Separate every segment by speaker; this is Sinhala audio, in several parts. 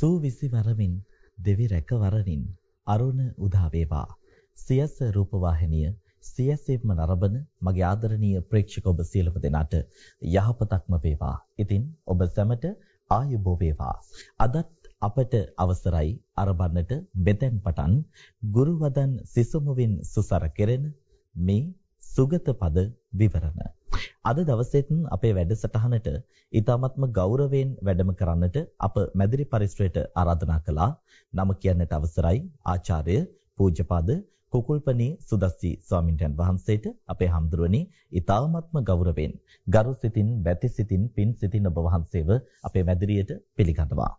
Speaker 1: සූවිසි වරමින් දෙවි රැකවරනින් අරුණ උදා වේවා. සියස රූපවාහිනිය සියසෙම නරඹන මගේ ආදරණීය ප්‍රේක්ෂක ඔබ සියලුම දෙනාට යහපතක්ම වේවා. ඉතින් ඔබ සැමට ආයුබෝ වේවා. අදත් අපට අවසරයි අරබන්නට මෙතෙන් පටන් ගුරු වදන් සිසුමුවින් සුසර කෙරෙන මේ සුගත පද විවරණ. අද දවසෙත් අපේ වැඩසටහනට ඊ타මත්ම ගෞරවයෙන් වැඩම කරන්නට අප මැදිරි පරිශ්‍රයට ආරාධනා කළා. නම කියන්නට අවසරයි ආචාර්ය පූජ්‍යපද කුකුල්පනී සුදස්සි ස්වාමින්වයන් වහන්සේට අපේ හම්දුරණි ඊ타ත්ම ගෞරවයෙන් ගරු සිතින් බැති සිතින් පින් සිතින් ඔබ වහන්සේව අපේ මැදිරියට පිළිගන්නවා.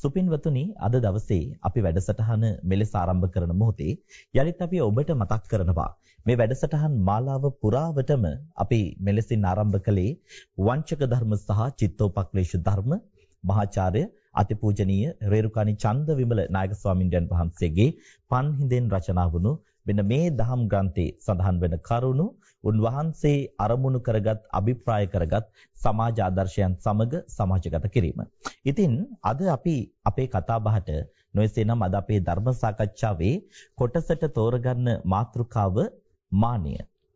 Speaker 1: සුපින්වතුනි අද දවසේ අපි වැඩසටහන මෙලෙස ආරම්භ කරන මොහොතේ යලිත් අපි ඔබට මතක් කරනවා. මේ වැඩසටහන් මාලාව පුරාවටම අපි මෙලෙසින් ආරම්භ කළේ වංචක ධර්ම සහ චිත්තෝපක්ලේශ ධර්ම මහාචාර්ය අතිපූජනීය රේරුකාණි චන්ද විමල නායක ස්වාමින්වයන් වහන්සේගේ පන් හිඳෙන් රචනා වුණු මෙන්න මේ දහම් ග්‍රන්ථයේ සඳහන් වෙන කරුණු උන්වහන්සේ අරමුණු කරගත් අභිප්‍රාය කරගත් සමාජ ආදර්ශයන් සමග සමාජගත කිරීම. ඉතින් අද අපි අපේ කතා බහට නොයසේනම් අද අපේ ධර්ම සාකච්ඡාවේ කොටසට තෝරගන්න මාතෘකාව මානය.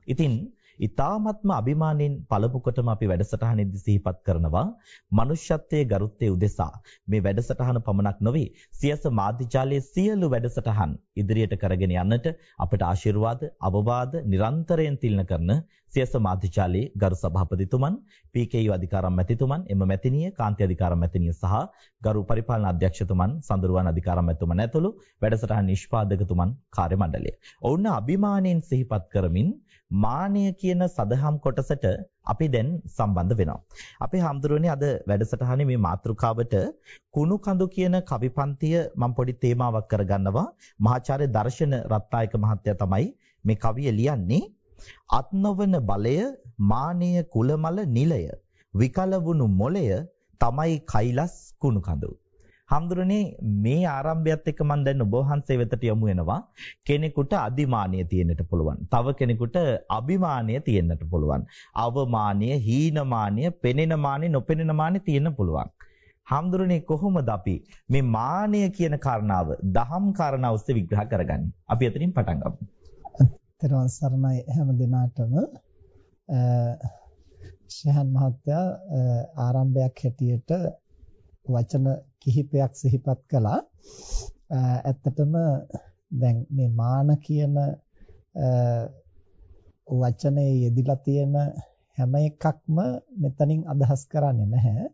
Speaker 1: ඉතින් ඊ타ත්ම අභිමාණයෙන් පළමු කොටම අපි වැඩසටහනේදී සිහිපත් කරනවා මනුෂ්‍යත්වයේ ගරුත්වයේ උදෙසා මේ වැඩසටහන පමණක් නොවේ සියස මාධ්‍යාලයේ සියලු වැඩසටහන් ඉදිරියට කරගෙන යන්නට අපට ආශිර්වාද අවවාද නිරන්තරයෙන් තිලන කරන සියස මාධ්‍යාලයේ ගරු සභාපතිතුමන් පීකේයු අධිකාරම් මැතිතුමන් එම මැතිනිය කාන්ති අධිකාරම් මැතිනිය සහ ගරු පරිපාලන අධ්‍යක්ෂතුමන් සඳරුවන් අධිකාරම් මැතිතුමන් ඇතුළු වැඩසටහන් නිෂ්පාදකතුමන් කාර්ය මණ්ඩලය. ඔවුන් අභිමාණයෙන් සිහිපත් කරමින් මානය කියන සදහම් කොටසට අපි දැන් සම්බන්ධ වෙනවා. අපේ හාමුදුරනේ අද වැඩසටහනේ මේ මාතෘකාවට කුණු කඳු කියන කවි පන්තිය මම පොඩි තේමාවක් කරගන්නවා. මහාචාර්ය දර්ශන රත්නායක මහත්තයා තමයි මේ කවිය ලියන්නේ. අත්නවන බලය මානීය කුලමල නිලය විකල වුණු මොලය තමයි කෛලස් කුණු කඳු. හම්දුරනේ මේ ආරම්භයත් එක්ක මම දැන් ඔබ වහන්සේ වෙතට යමු වෙනවා. කෙනෙකුට අදිමානිය තියෙන්නට පුළුවන්. තව කෙනෙකුට අභිමානිය තියෙන්නට පුළුවන්. අවමානිය, හීනමානිය, පෙනෙන මානිය, නොපෙනෙන මානිය තියෙන්න පුළුවන්. හම්දුරනේ කොහොමද අපි මේ මානය කියන කාරණාව දහම් කාරණා ඔස්සේ විග්‍රහ කරගන්නේ? අපි එතනින් පටන් ගමු.
Speaker 2: තෙරුවන් සරණයි හැම දිනාටම ශහන් මහත්තයා ආරම්භයක් හැටියට වචන කිහිපයක් සිහිපත් කළා. ඇත්තටම දැන් මේ මාන කියන වචනේ යෙදිලා තියෙන හැම එකක්ම මෙතනින් අදහස් කරන්නේ නැහැ.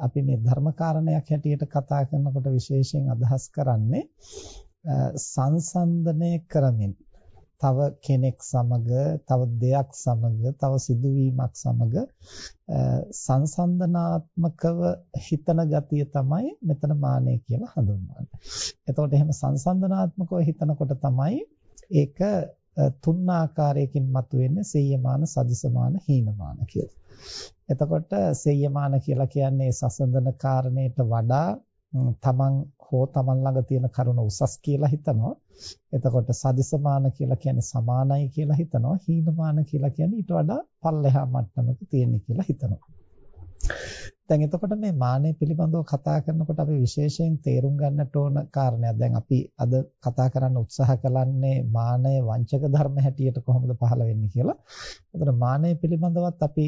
Speaker 2: අපි මේ ධර්මකාරණයක් හැටියට කතා කරනකොට විශේෂයෙන් අදහස් කරන්නේ සංසන්දනය කරමින් තව කෙනෙක් සමග තව දෙයක් සමග තව සිදුවීමක් සමග සංසන්දනාත්මකව හිතන ගතිය තමයි මෙතන මානෙ කියලා හඳුන්වන්නේ. එතකොට එහෙම සංසන්දනාත්මකව හිතනකොට තමයි ඒක තුන් ආකාරයකින් මතුවෙන්නේ සේයමාන සදිසමාන හීනමාන කියලා. එතකොට සේයමාන කියලා කියන්නේ සසඳන කාරණයට වඩා තමන් හෝ තමන් ළඟ තියෙන කරුණ උසස් කියලා හිතනවා. එතකොට සදිසමාන කියලා කියන්නේ සමානයි කියලා හිතනවා. හීනමාන කියලා කියන්නේ ඊට වඩා පල්ලෙහා මට්ටමක තියෙන කියලා හිතනවා. දැන් එතකොට මේ මානය පිළිබඳව කතා කරනකොට අපි විශේෂයෙන් තේරුම් ගන්නට ඕන කාරණයක්. දැන් අපි අද කතා කරන්න උත්සාහ කරන්නේ මානය වංචක ධර්ම හැටියට කොහොමද පහළ වෙන්නේ කියලා. එතකොට මානය පිළිබඳවත් අපි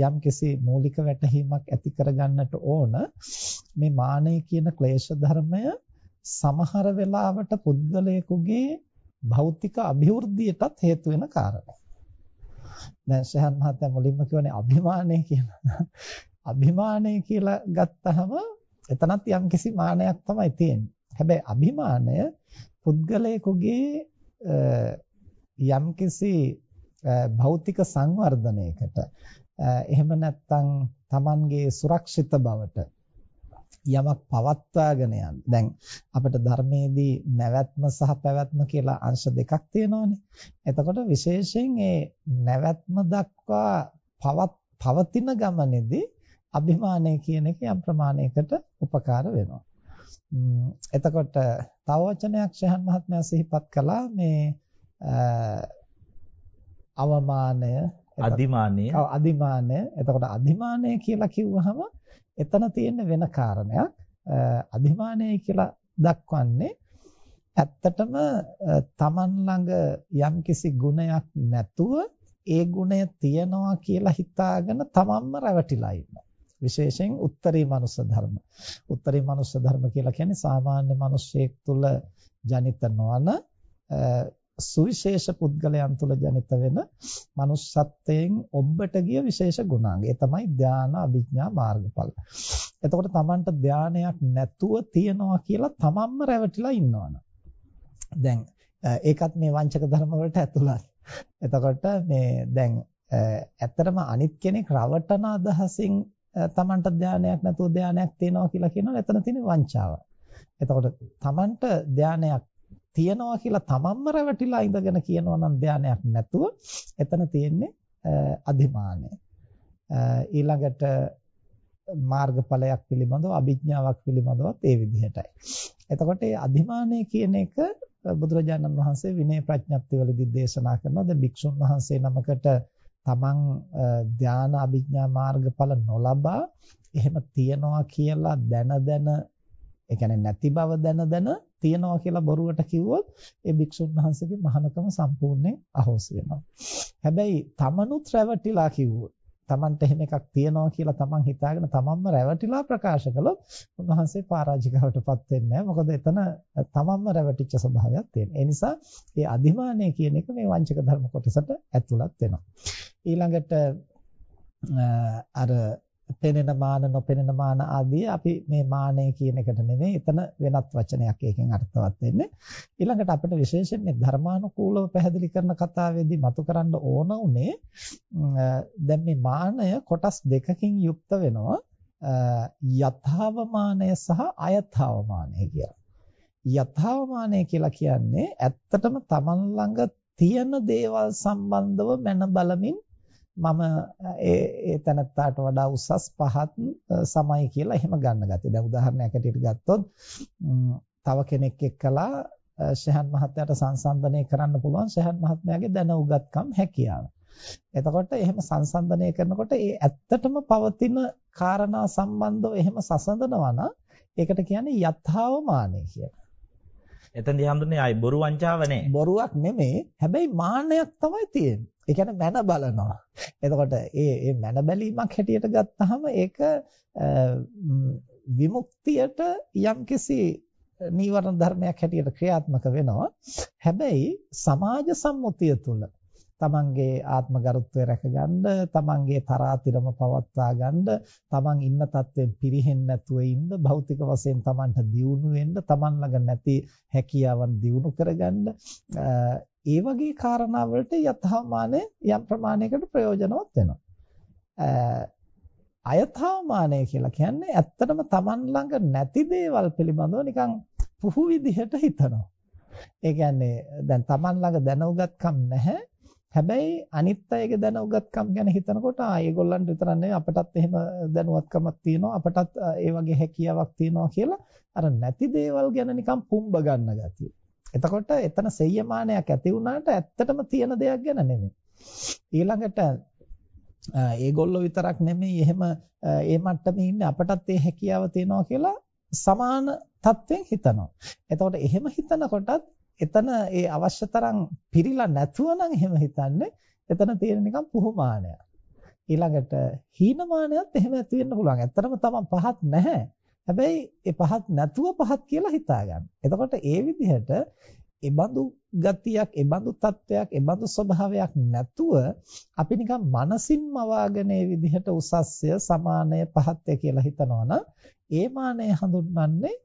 Speaker 2: යම්කිසි මූලික වැටහීමක් ඇති කරගන්නට ඕන. මේ මානය කියන ක්ලේශ ධර්මය සමහර වෙලාවට පුද්ගලයෙකුගේ භෞතික અભිවෘද්ධියටත් හේතු වෙන කාරණයක්. දැන් ශහන් මහත්තයා මුලින්ම කියවනේ අභිමානය කියලා. අභිමානය කියලා ගත්තහම එතනත් යම්කිසි මානයක් තමයි තියෙන්නේ. හැබැයි අභිමානය පුද්ගලයෙකුගේ යම්කිසි භෞතික සංවර්ධනයකට එහෙම නැත්නම් Tamanගේ සුරක්ෂිත බවට යමක් පවත්වාගෙන යන්න. දැන් අපිට ධර්මයේදී නැවැත්ම සහ පැවැත්ම කියලා අංශ දෙකක් තියෙනවානේ. එතකොට විශේෂයෙන් ඒ නැවැත්ම දක්වා පවත් පවතින ගමනේදී අභිමානය කියන එක යම් ප්‍රමාණයකට උපකාර වෙනවා. එතකොට තව වචනයක් ශහන් මහත්මයා සිහිපත් කළා මේ අවමානය
Speaker 1: අදිමානය
Speaker 2: ඔව් අදිමානය එතකොට අදිමානය කියලා කිව්වහම එතන තියෙන වෙන කාරණයක් අධිමානය කියලා දක්වන්නේ ඇත්තටම තමන් ළඟ යම්කිසි ගුණයක් නැතුව ඒ ගුණය තියනවා කියලා හිතාගෙන තමන්ම රැවටිලා ඉන්නවා. විශේෂයෙන් උත්තරී මනුස්ස ධර්ම. උත්තරී මනුස්ස ධර්ම කියලා කියන්නේ සාමාන්‍ය මිනිසෙක් තුළ ජනිත නොවන සුවිශේෂ පුද්ගලයන් තුළ ජනිත වෙන manussත්වයෙන් ඔබට ගිය විශේෂ ගුණාංග. ඒ තමයි ධානා අභිඥා මාර්ගඵල. එතකොට Tamanට ධානයක් නැතුව තියනවා කියලා තමන්ම රැවටිලා ඉන්නවනේ. දැන් ඒකත් මේ වංචක ධර්ම වලට ඇතුළත්. එතකොට මේ දැන් ඇත්තටම අනිත් කෙනෙක් රවටන අදහසින් තමන්ට ධානයක් නැතුව ධානයක් තියනවා කියලා කියනවා එතන තියෙන වංචාව. එතකොට තමන්ට ධානයක් තියනවා කියලා තමන්ම රැවටිලා ඉඳගෙන කියනවා නම් ධානයක් නැතුව එතන තියෙන්නේ අධිමානය. ඊළඟට මාර්ගඵලයක් පිළිබඳව අභිඥාවක් පිළිබඳවත් ඒ විදිහටයි. එතකොට මේ අධිමානය කියන එක බුදුරජාණන් වහන්සේ විනය ප්‍රඥප්තිවලදී දේශනා කරනවා. දැන් භික්ෂුන් වහන්සේ නමකට තමන් ධානා අභිඥා මාර්ගඵල නොලබා එහෙම තියනවා කියලා දැන දැන ඒ කියන්නේ නැති බව දැන දැන තියනවා කියලා බොරුවට කිව්වොත් ඒ භික්ෂුන් වහන්සේගේ මහානකම සම්පූර්ණයෙන් අහෝසි වෙනවා. හැබැයි තමනුත් රැවටිලා කිව්වොත් තමන්ට එහෙම එකක් තියනවා කියලා තමන් හිතාගෙන තමන්ම රැවටිලා ප්‍රකාශ කළොත් උන්වහන්සේ පරාජිකවටපත් වෙන්නේ නැහැ. මොකද එතන තමන්ම රැවටිච්ච ස්වභාවයක් තියෙනවා. ඒ නිසා මේ අධිමානය කියන එක මේ වංචක ධර්ම කොටසට ඇතුළත් වෙනවා. ඊළඟට අර පෙනෙන මාන නොපෙනෙන මාන ආදී අපි මේ මානය කියන එකට නෙමෙයි එතන වෙනත් වචනයක් එකෙන් අර්ථවත් වෙන්නේ ඊළඟට අපිට විශේෂයෙන් මේ ධර්මානුකූලව පැහැදිලි කරන කතාවේදී මතු කරන්න ඕන උනේ දැන් මේ මානය කොටස් දෙකකින් යුක්ත වෙනවා යථාවමානය සහ අයථාවමානය කියලා. යථාවමානය කියලා කියන්නේ ඇත්තටම Taman ළඟ තියෙන දේවල් සම්බන්ධව මන බලමින් මම ඒ ඒ තැනත්තාට වඩා උසස් පහත් සමයි කියලා එහෙම ගන්න ගත්තේ. දැන් උදාහරණයක් ඇටියට ගත්තොත් තව කෙනෙක් එක්කලා ශහන් මහත්මයාට සංසන්දනය කරන්න පුළුවන් ශහන් මහත්මයාගේ දැන උගත්කම් හැකියාව. එතකොට එහෙම සංසන්දනය කරනකොට ඒ ඇත්තටම පවතින කාරණා සම්බන්ධව එහෙම සසඳනවා නම් ඒකට කියන්නේ යථාවමානය කියලා.
Speaker 1: එතනදී හඳුන්නේ ආයි බොරු වංචාව නේ.
Speaker 2: බොරුවක් නෙමෙයි. හැබැයි මාන්නයක් තමයි තියෙන්නේ. ඒ කියන්නේ මන බලනවා. එතකොට ඒ ඒ මන බැලීමක් හැටියට ගත්තාම ඒක විමුක්තියට යම්කිසි නීවරණ ධර්මයක් හැටියට ක්‍රියාත්මක වෙනවා. හැබැයි සමාජ සම්මුතිය තුළ තමන්ගේ ආත්ම ගරුත්වය රැකගන්න, තමන්ගේ තරාතිරම පවත්වා ගන්න, තමන් ඉන්න තත්ත්වෙන් පිරිහෙන්නේ නැතුව ඉන්න, භෞතික වශයෙන් තමන්ට දියුණු වෙන්න, තමන් ළඟ නැති හැකියාවන් දියුණු කරගන්න, ඒ වගේ කාරණා වලට යථාමානය යම් ප්‍රමාණයකට ප්‍රයෝජනවත් වෙනවා. අයථාමානය කියලා කියන්නේ ඇත්තටම තමන් ළඟ නැති දේවල් පිළිබඳව නිකන් පුහු විදිහට හිතනවා. ඒ කියන්නේ දැන් තමන් ළඟ දැනුගත්කම් නැහැ හැබැයි අනිත් අයගේ දැනුගත්කම් ගැන හිතනකොට ආ ඒගොල්ලන්ට විතරක් නෙවෙයි අපටත් එහෙම දැනුවත්කමක් තියෙනවා අපටත් ඒ වගේ හැකියාවක් තියෙනවා කියලා අර නැති දේවල් ගැන නිකන් පුම්බ ගන්න ගතිය. එතකොට එතන සෙය්‍යමානයක් ඇති වුණාට ඇත්තටම තියෙන දෙයක් ගැන නෙමෙයි. ඊළඟට ඒගොල්ලෝ විතරක් නෙමෙයි එහෙම ඒ මට්ටමේ ඉන්නේ අපටත් ඒ හැකියාව තියෙනවා කියලා සමාන තත්ත්වෙන් හිතනවා. එතකොට එහෙම හිතනකොටත් එතන ඒ අවශ්‍ය තරම් පිරීලා නැතුව නම් එහෙම හිතන්නේ එතන තියෙන නිකන් පුහුමානයක්. ඊළඟට හීනමානයත් එහෙම ඇති වෙන්න පුළුවන්. ඇත්තටම තමන් පහත් නැහැ. හැබැයි ඒ පහත් නැතුව පහත් කියලා හිතා ගන්න. එතකොට ඒ විදිහට ඒබඳු ගතියක්, ඒබඳු තත්වයක්, ඒබඳු ස්වභාවයක් නැතුව අපි නිකන් මනසින්ම වාගෙන ඒ විදිහට උසස්ය, සමානය, පහත්ය කියලා හිතනවා නම් ඒ මානය හඳුන්වන්නේ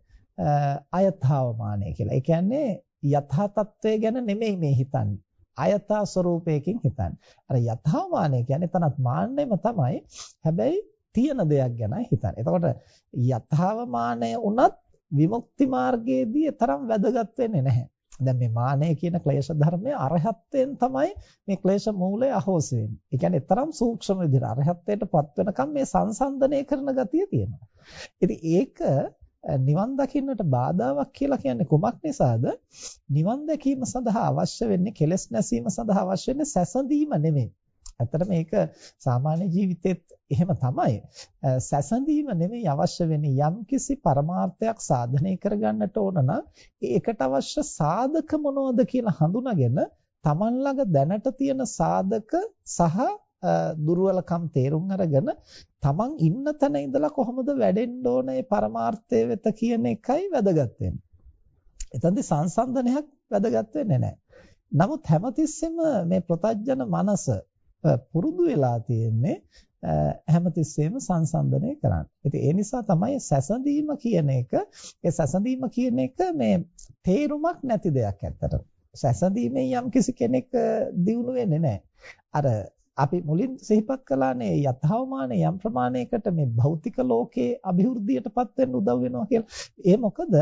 Speaker 2: අයථාව මානය කියලා. ඒ කියන්නේ යථා තත්ත්වය ගැන නෙමෙයි මේ හිතන්නේ. අයථා ස්වરૂපයකින් හිතන්නේ. අර යථාමානය කියන්නේ තනත් මාන්නෙම තමයි. හැබැයි තියෙන දෙයක් ගැනයි හිතන්නේ. එතකොට යථාවමානය උනත් විමුක්ති මාර්ගයේදී තරම් වැදගත් වෙන්නේ නැහැ. දැන් මේ මානය කියන ක්ලේශ ධර්මය අරහත්යෙන් තමයි මේ ක්ලේශ මූලය අහෝසි වෙන්නේ. ඒ කියන්නේ තරම් සූක්ෂම විදිහට අරහත්ත්වයටපත් වෙනකම් මේ සංසන්දනය කරන ගතිය තියෙනවා. ඉතින් ඒක නිවන් දකින්නට බාධාවක් කියලා කියන්නේ කුමක් නිසාද? නිවන් දැකීම සඳහා අවශ්‍ය වෙන්නේ කෙලෙස් නැසීම සඳහා අවශ්‍ය වෙන්නේ සැසඳීම නෙමෙයි. ඇත්තට මේක සාමාන්‍ය ජීවිතෙත් එහෙම තමයි. සැසඳීම නෙමෙයි අවශ්‍ය වෙන්නේ යම්කිසි පරමාර්ථයක් සාධනය කරගන්නට ඕන නම් ඒකට අවශ්‍ය සාධක මොනවද කියලා හඳුනාගෙන Taman ළඟ දැනට තියෙන සාධක සහ දුර්වලකම් තේරුම් අරගෙන Taman ඉන්න තැන ඉඳලා කොහොමද වැඩෙන්න ඕන ඒ පරමාර්ථය වෙත කියන එකයි වැදගත් වෙන්නේ. එතනදී සංසන්දනයක් වැදගත් වෙන්නේ නැහැ. නමුත් හැමතිස්සෙම මේ ප්‍රතඥ මනස පුරුදු වෙලා තියෙන්නේ හැමතිස්සෙම සංසන්දනය කරන්න. ඉතින් ඒ නිසා තමයි සැසඳීම කියන එක ඒ සැසඳීම කියන එක මේ තේරුමක් නැති දෙයක් ඇත්තට. සැසඳීමෙන් යම් කිසි කෙනෙක් දියුණු වෙන්නේ නැහැ. අර අපි මුලින් සිහිපත් කළානේ යථාමාන යම් ප්‍රමාණයකට මේ භෞතික ලෝකයේ અભිවෘද්ධියටපත් වෙන්න උදව් වෙනවා කියලා. ඒ මොකද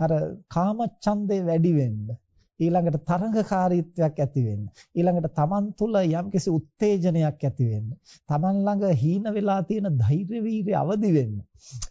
Speaker 2: අර කාම ඡන්දේ වැඩි වෙන්න ඊළඟට තරංගකාරීත්වයක් ඇති වෙන්න. ඊළඟට Taman තුල යම්කිසි උත්තේජනයක් ඇති වෙන්න. Taman ළඟ හීන වෙලා තියෙන ධෛර්ය වීර්ය අවදි වෙන්න.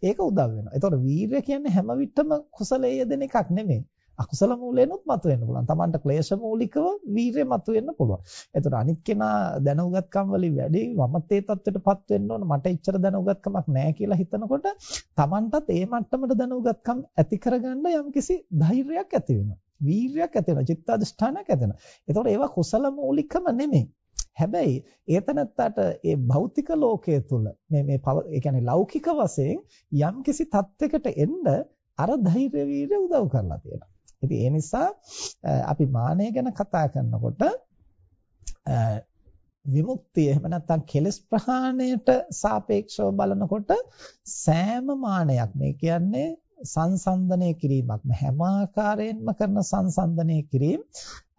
Speaker 2: ඒක උදව් වෙනවා. ඒතකොට වීර්ය කියන්නේ හැම විටම කුසලයේ යෙදෙන එකක් නෙමෙයි. අකුසල මූලෙනුත් මතුවෙන්න පුළුවන්. Tamanට ක්ලේශ මූලිකව වීරිය මතුවෙන්න පුළුවන්. එතකොට අනිත් කෙනා දැනුගත්කම් වලින් වැඩි මමත් ඒ தත්ත්වයටපත් වෙන්න ඕන මට ඉච්චර දැනුගත්කමක් නැහැ කියලා හිතනකොට Tamanටත් ඒ මට්ටමට දැනුගත්කම් ඇති කරගන්න යම්කිසි ධෛර්යයක් ඇති වෙනවා. වීර්යයක් ඇති වෙනවා චිත්තාදිෂ්ඨානයක් ඇති වෙනවා. ඒතකොට ඒවා කුසල මූලිකම නෙමෙයි. හැබැයි ඒතනත්තට ඒ භෞතික ලෝකයේ තුල මේ මේ ඒ කියන්නේ ලෞකික වශයෙන් යම්කිසි தත්වයකට එන්න අර ධෛර්ය වීර්ය උදව් කරලා තියෙනවා. ඉතින් ඒ නිසා අපි මානය ගැන කතා කරනකොට විමුක්තිය එහෙම නැත්නම් කෙලස් ප්‍රහාණයට සාපේක්ෂව බලනකොට සෑම මානයක් මේ කියන්නේ සංසන්දනය කිරීමක් හැම ආකාරයෙන්ම කරන සංසන්දනය කිරීම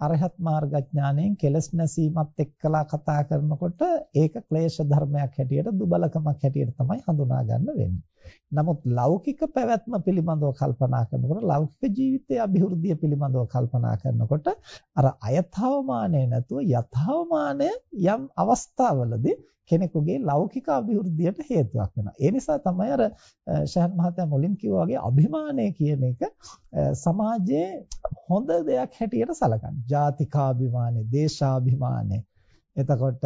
Speaker 2: අරහත් මාර්ගඥාණයෙන් කෙලස් නැසීමත් එක්කලා කතා කරනකොට ඒක ක්ලේශ ධර්මයක් හැටියට දුබලකමක් හැටියට තමයි හඳුනා ගන්න වෙන්නේ. නමුත් ලෞකික පැවැත්ම පිළිබඳව කල්පනා කරනකොට ලෞකික ජීවිතයේ અભිවෘද්ධිය පිළිබඳව කල්පනා කරනකොට අර අයථාවමානය නැතුව යථාවමානය යම් අවස්ථාවලදී කෙනෙකුගේ ලෞකික අභිවෘද්ධියට හේතුවක් වෙනවා. ඒ නිසා තමයි අර ශහන් මහත්තයා මුලින් කිව්වා වගේ අභිමානය කියන එක සමාජයේ හොඳ දෙයක් හැටියට සැලකන්නේ. ජාතිකාභිමානය, දේශාභිමානය, එතකොට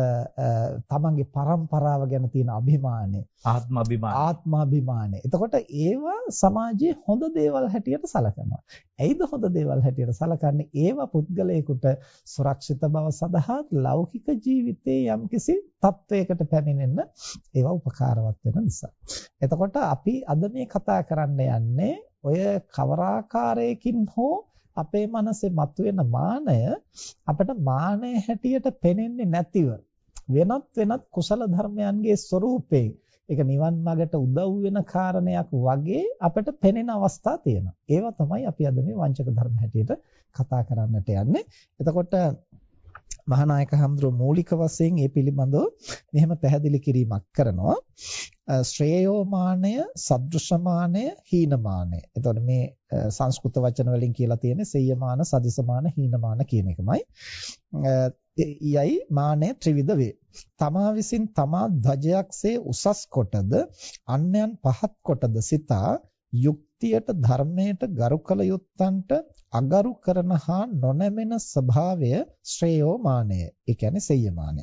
Speaker 2: තමන්ගේ પરම්පරාව ගැන තියෙන අභිමානය
Speaker 1: ආත්ම අභිමානය
Speaker 2: ආත්ම අභිමානය. එතකොට ඒවා සමාජයේ හොඳ දේවල් හැටියට සලකනවා. ඇයිද හොඳ දේවල් හැටියට සලකන්නේ? ඒවා පුද්ගලයෙකුට සුරක්ෂිත බව සඳහා ලෞකික ජීවිතයේ යම්කිසි තත්වයකට පැමිණෙන්න ඒවා උපකාරවත් වෙන නිසා. එතකොට අපි අද මේ කතා කරන්න යන්නේ ඔය කවරාකාරයකින් හෝ අපේ මනසේ මතුවෙන මානය අපිට මානය හැටියට පෙනෙන්නේ නැතිව වෙනත් වෙනත් කුසල ධර්මයන්ගේ ස්වરૂපේ ඒක නිවන් මාර්ගට උදව් වෙන කාරණයක් වගේ අපිට පෙනෙන අවස්ථා තියෙනවා. ඒවා තමයි අපි අද මේ වංචක ධර්ම හැටියට කතා කරන්නට යන්නේ. එතකොට මහානායක හඳුරු මූලික වශයෙන් මේ පිළිබඳව මෙහෙම පැහැදිලි කිරීමක් කරනවා. ශ්‍රේයෝමානය, සදෘශමානය, හීනමානය. එතකොට මේ සංස්කෘත වචන වලින් කියලා තියෙන්නේ සෙය්‍යමාන, සදිසමාන, හීනමාන කියන එකමයි. යයි මානය ත්‍රිවිධ වේ. තමා විසින් තමා ධජයක්සේ උසස් කොටද අන්‍යයන් පහත් කොටද සිතා යුක්තියට ධර්මයට ගරු කළ යුත්තන්ට අගරු කරන හා නොනැමෙන ස්වභාවය ශ්‍රේයෝ මානය. ඒ කියන්නේ සෙය්‍යමානය.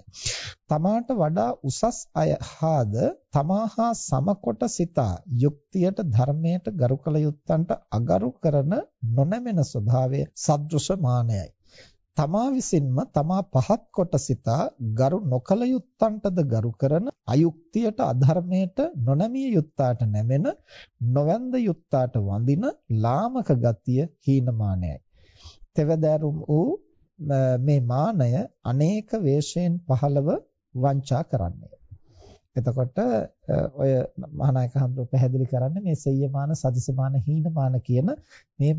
Speaker 2: තමාට වඩා උසස් අය හාද තමා හා සමකොට සිතා යුක්තියට ධර්මයට ගරු කළ යුත්තන්ට අගරු කරන නොනැමෙන ස්වභාවය සදෘශ මානයයි. තමා විසින්ම තමා පහත් කොට සිතා ගරු නොකල යුත්තන්ටද ගරු කරන අයුක්තියට අධර්මයට නොනැමිය යුත්තාට නැමෙන නොවැන්ද යුත්තාට වඳින ලාමක ගතිය හීනමානයයි. තෙවදෑරුම් වූ මේ මානය අනේක වේශයෙන් පහළව වංචා කරන්නේ. එතකොට ඔය මහානායක හඳු පැහැදිලි කරන්නේ මේ සෙය්‍යමාන සදිසමාන හීනමාන කියන මේ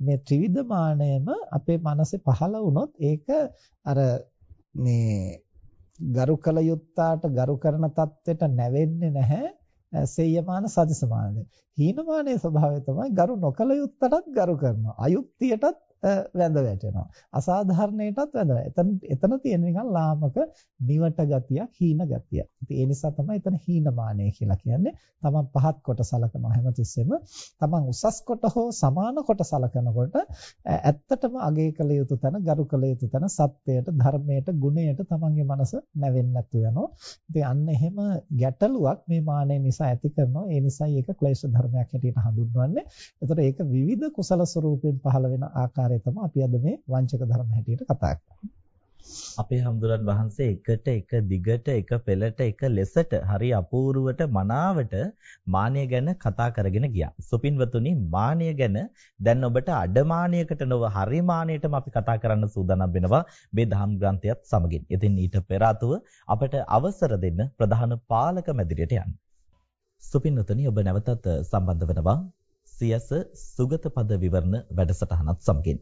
Speaker 2: මේ ත්‍රිවිධ මානයම අපේ මනසේ පහළ වුණොත් ඒක අර මේ ගරු කල යුත්තාට ගරු කරන தත්වෙට නැවෙන්නේ නැහැ සෙය්‍යමාන සදිසමාන හීනමානයේ ස්වභාවය තමයි ගරු නොකල යුත්තටත් ගරු කරනවා. අයුක්තියටත් වැඳ වැටෙනවා. අසාධාරණයටත් වැඳ. එතන එතන තියෙන නිකන් ලාමක නිවට ගතියක්, හීන ගතියක්. ඉතින් ඒ නිසා තමයි එතන හීනමානය කියලා කියන්නේ. තමන් පහත් කොට සලකනවා හැමතිස්සෙම. තමන් උසස් කොට හෝ සමාන කොට සලකනකොට ඇත්තටම අගය කළ යුතු තැන, ගරු කළ යුතු තැන සත්‍යයට, ධර්මයට, ගුණයට තමන්ගේ මනස නැවෙන්නේ නැතු වෙනවා. ඉතින් අන්න එහෙම ගැටලුවක් මේ මානය නිසා ඇති කරනවා. ඒ නිසා ඒක ක්ලේශ ධර්මයක් හැටියට හඳුන්වන්නේ. එතකොට ඒක විවිධ කුසල ස්වરૂපයෙන් පහළ වෙන ආකාරය තමයි අපි අද මේ වංචක ධර්ම හැටියට කතා කරන්නේ.
Speaker 1: අපේ හඳුරන් වහන්සේ එකට එක දිගට එක පෙළට එක ලෙසට හරි අපූර්වට මනාවට මානය ගැන කතා කරගෙන ගියා. සුපින්වතුනි මානය ගැන දැන් ඔබට අඩමානයකට නොව හරි මානයටම අපි කතා කරන්න සූදානම් වෙනවා මේ දහම් ග්‍රන්ථයත් සමගින්. ඉතින් ඊට පෙර අපට අවසර දෙන්න ප්‍රධාන පාලක මැදිරියට යන්න. සුපින්වතුනි ඔබ නැවතත් සම්බන්ධ වෙනවා සියස සුගත පද විවරණ වැඩසටහනත් සමගින්.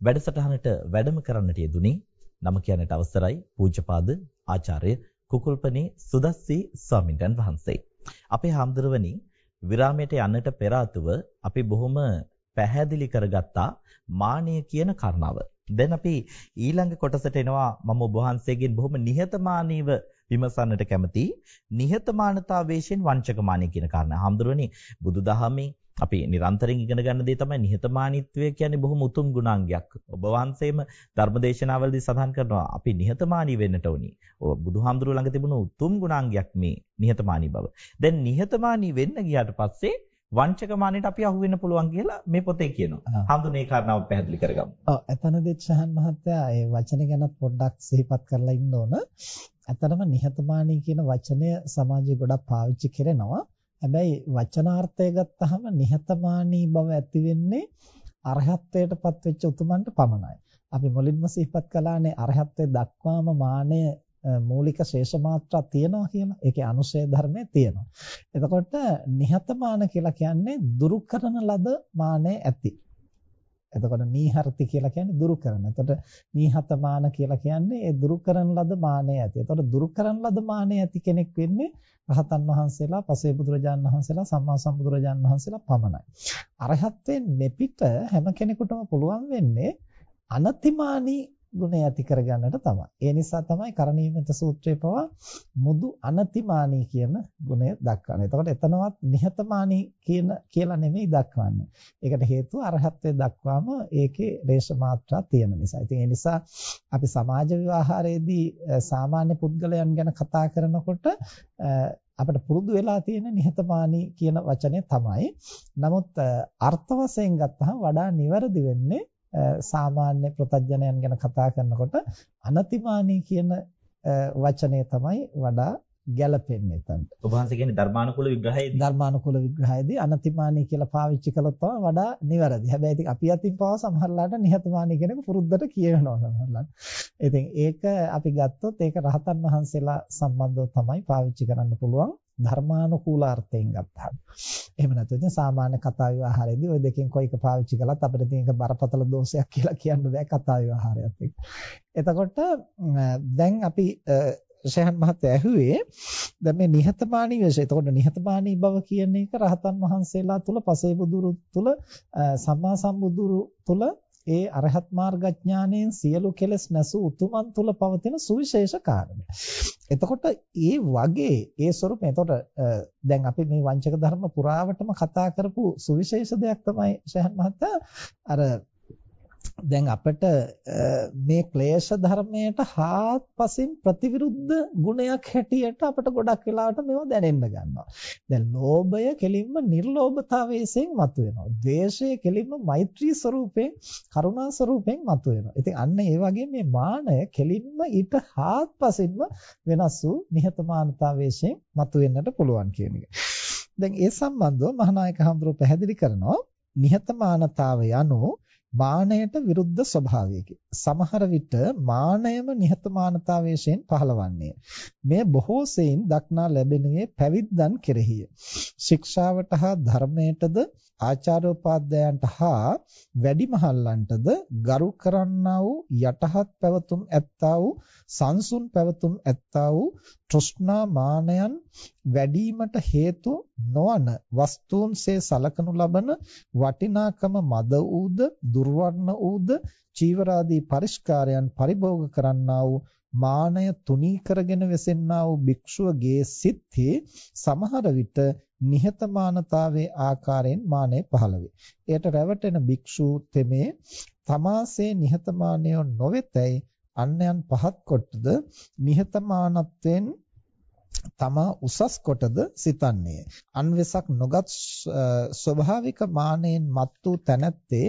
Speaker 1: වැඩසටහනට වැඩම කරන්නට යෙදුනේ නම කියන්නට අවසරයි පූජ්‍යපාද ආචාර්ය කුකුල්පනේ සුදස්සී ස්වාමින්වයන් වහන්සේ. අපේ හාමුදුරුවනි විරාමයට යන්නට පෙර අපි බොහොම පැහැදිලි කරගත්තා මානය කියන කාරණාව. දැන් අපි ඊළඟ කොටසට එනවා මම ඔබ වහන්සේගෙන් බොහොම නිහතමානීව විමසන්නට කැමති නිහතමානතාවයෙන් වංචකමානී කියන කාරණා. හාමුදුරුවනි බුදුදහමේ අපි නිරන්තරයෙන් ඉගෙන ගන්න දේ තමයි නිහතමානීත්වය කියන්නේ බොහොම උතුම් ගුණාංගයක්. ඔබ වහන්සේම ධර්මදේශනාවලදී සඳහන් කරනවා අපි නිහතමානී වෙන්නට ඕනි. බුදුහාමුදුරුවෝ ළඟ තිබුණු උතුම් ගුණාංගයක් මේ නිහතමානී බව. දැන් නිහතමානී වෙන්න ගියාට පස්සේ වංචකමානීට අපි අහු වෙන්න පුළුවන් කියලා මේ පොතේ කියනවා. හඳුනේ කාරණාව පැහැදිලි කරගමු.
Speaker 2: ඔව් එතනදී ශහන් මහත්තයා ඒ වචන ගැන පොඩ්ඩක් සිහිපත් කරලා ඉන්න ඕන. ඇත්තටම නිහතමානී කියන වචනය සමාජයේ ගොඩක් පාවිච්චි කරනවා. හැබැයි වචනාර්ථය ගත්තහම නිහතමානී බව ඇති වෙන්නේ අරහත්ත්වයටපත් වෙච්ච උතුමන්ට පමණයි. අපි මුලින්ම සිහිපත් කළානේ අරහත්ත්වයේ දක්වාම මානය මූලික ශේෂ මාත්‍රා තියෙනවා කියලා. ඒකේ අනුශය ධර්මයේ තියෙනවා. එතකොට නිහතමාන කියලා කියන්නේ දුරු කරන ලද මානය ඇති. එතකොට නීහර්ති කියලා කියන්නේ දුරු කරන. එතකොට නීහතමාන කියලා කියන්නේ ඒ දුරු කරන ලද මානය ඇති. එතකොට දුරු කරන ලද මානය ඇති කෙනෙක් වෙන්නේ රහතන් වහන්සේලා, පසේ බුදුරජාණන් වහන්සේලා, සම්මා සම්බුදුරජාණන් වහන්සේලා පමණයි. අරහත්යෙන් මෙපිට හැම කෙනෙකුටම පුළුවන් වෙන්නේ අනතිමානී ගුණය ඇති කරගන්නට තමයි. ඒ නිසා තමයි කරණීයමෙත සූත්‍රයේ පවා මුදු අනතිමානී කියන ගුණය දක්වන්නේ. එතකොට එතනවත් නිහතමානී කියන කියලා නෙමෙයි දක්වන්නේ. ඒකට හේතුව අරහත්ත්වයට දක්වාම ඒකේ රේෂ මාත්‍රා තියෙන නිසා. ඉතින් ඒ නිසා අපි සමාජ විවාහාරයේදී සාමාන්‍ය පුද්ගලයන් ගැන කතා කරනකොට අපිට පුරුදු වෙලා තියෙන නිහතමානී කියන වචනේ තමයි. නමුත් අර්ථ වශයෙන් ගත්තහම වඩා නිවැරදි වෙන්නේ සාමාන්‍ය ප්‍රතඥයන් ගැන කතා කරනකොට අනතිමානී කියන වචනය තමයි වඩා ගැළපෙන්නේ එතනට.
Speaker 1: ඔබ වහන්සේ කියන්නේ ධර්මානුකූල විග්‍රහයේදී
Speaker 2: ධර්මානුකූල විග්‍රහයේදී අනතිමානී කියලා පාවිච්චි කළොත් තමයි වඩා නිවැරදි. හැබැයි ඉතින් අපි අතින් පවා සමහරලාට නිහතමානී කෙනෙකු පුරුද්දට කියවෙනවා සමහරලාට. ඉතින් ඒක අපි ගත්තොත් ඒක රහතන් වහන්සේලා සම්බන්ධව තමයි පාවිච්චි කරන්න පුළුවන්. ධර්මානුකූල අර්ථයෙන් ගත්තාම. එහෙම නැත්නම් ඉතින් සාමාන්‍ය කතා විවාහාරයේදී ওই දෙකෙන් කොයික පාවිච්චි කළත් අපිට තියෙන එක බරපතල දෝෂයක් කියලා කියන්න බෑ කතා විවාහාරයත් එක්ක. එතකොට දැන් අපි ශහන් මහත්තයා ඇහුවේ දැන් මේ නිහතමානී විශේෂ. එතකොට නිහතමානී බව කියන එක රහතන් වහන්සේලා තුල පසේ බුදුරු තුල සම්මා සම්බුදුරු තුල ඒ අරහත් මාර්ගඥාණයෙන් සියලු කෙලෙස් නැසූ උතුමන් තුල පවතින සුවිශේෂ කාරණය. එතකොට ඒ වගේ ඒ ස්වරූපය එතකොට දැන් අපි මේ වංචක ධර්ම පුරාවටම කතා කරපු සුවිශේෂ දෙයක් තමයි ශහන් මහත්තයා අර දැන් අපිට මේ ක්ලේශ ධර්මයට හාත්පසින් ප්‍රතිවිරුද්ධ ගුණයක් හැටියට අපිට ගොඩක් වෙලාවට මේවා දැනෙන්න ගන්නවා. දැන් ලෝභය කෙලින්ම නිර්ලෝභතාවයෙන් මතුවෙනවා. ද්වේෂය කෙලින්ම මෛත්‍රී ස්වરૂපයෙන් කරුණා ස්වરૂපයෙන් මතුවෙනවා. ඉතින් අන්න ඒ වගේ මේ මානය කෙලින්ම ඊට හාත්පසින්ම වෙනස් වූ නිහතමානතාවයෙන් මතුවෙන්නට පුළුවන් කියන එක. දැන් ඒ සම්බන්ධව මහානායක හඳුරු පැහැදිලි කරනවා නිහතමානතාව යනු මානයට විරුද්ධ ස්වභාවයකි. සමහර විට මානයම නිහතමානතාවයෙන් පහළවන්නේ. මෙය බොහෝ සෙයින් දක්නා ලැබෙනුයේ පැවිද්දන් කෙරෙහිය. ශික්ෂාවට හා ධර්මයටද ආචාර්යෝපාධ්‍යයන්ට හා වැඩිමහල්ලන්ටද ගරු කරන්නා වූ යටහත් පැවතුම් ඇත්තා වූ සංසුන් පැවතුම් ඇත්තා වූ තෘෂ්ණා මානයන් වැඩිවීමට හේතු නොවන වස්තුන්සේ සලකනු ලබන වටිනාකම මද ඌද දුර්වර්ණ ඌද චීවරාදී පරිස්කාරයන් පරිභෝග කරන්නා වූ මානය තුනී කරගෙන වෙසෙන්නා වූ භික්ෂුවගේ සිත්හි සමහර විට නිහතමානතාවයේ ආකාරයෙන් මානය පහළ වේ. එයට රැවටෙන භික්ෂු තෙමේ තමාසේ නිහතමානය නොවෙතයි අන්යන් පහත් කොටද නිහතමානත්වයෙන් තමා උසස් කොටද සිතන්නේ. අන්වෙසක් නොගත් ස්වභාවික මානෙන් මත් වූ තැනැත්තේ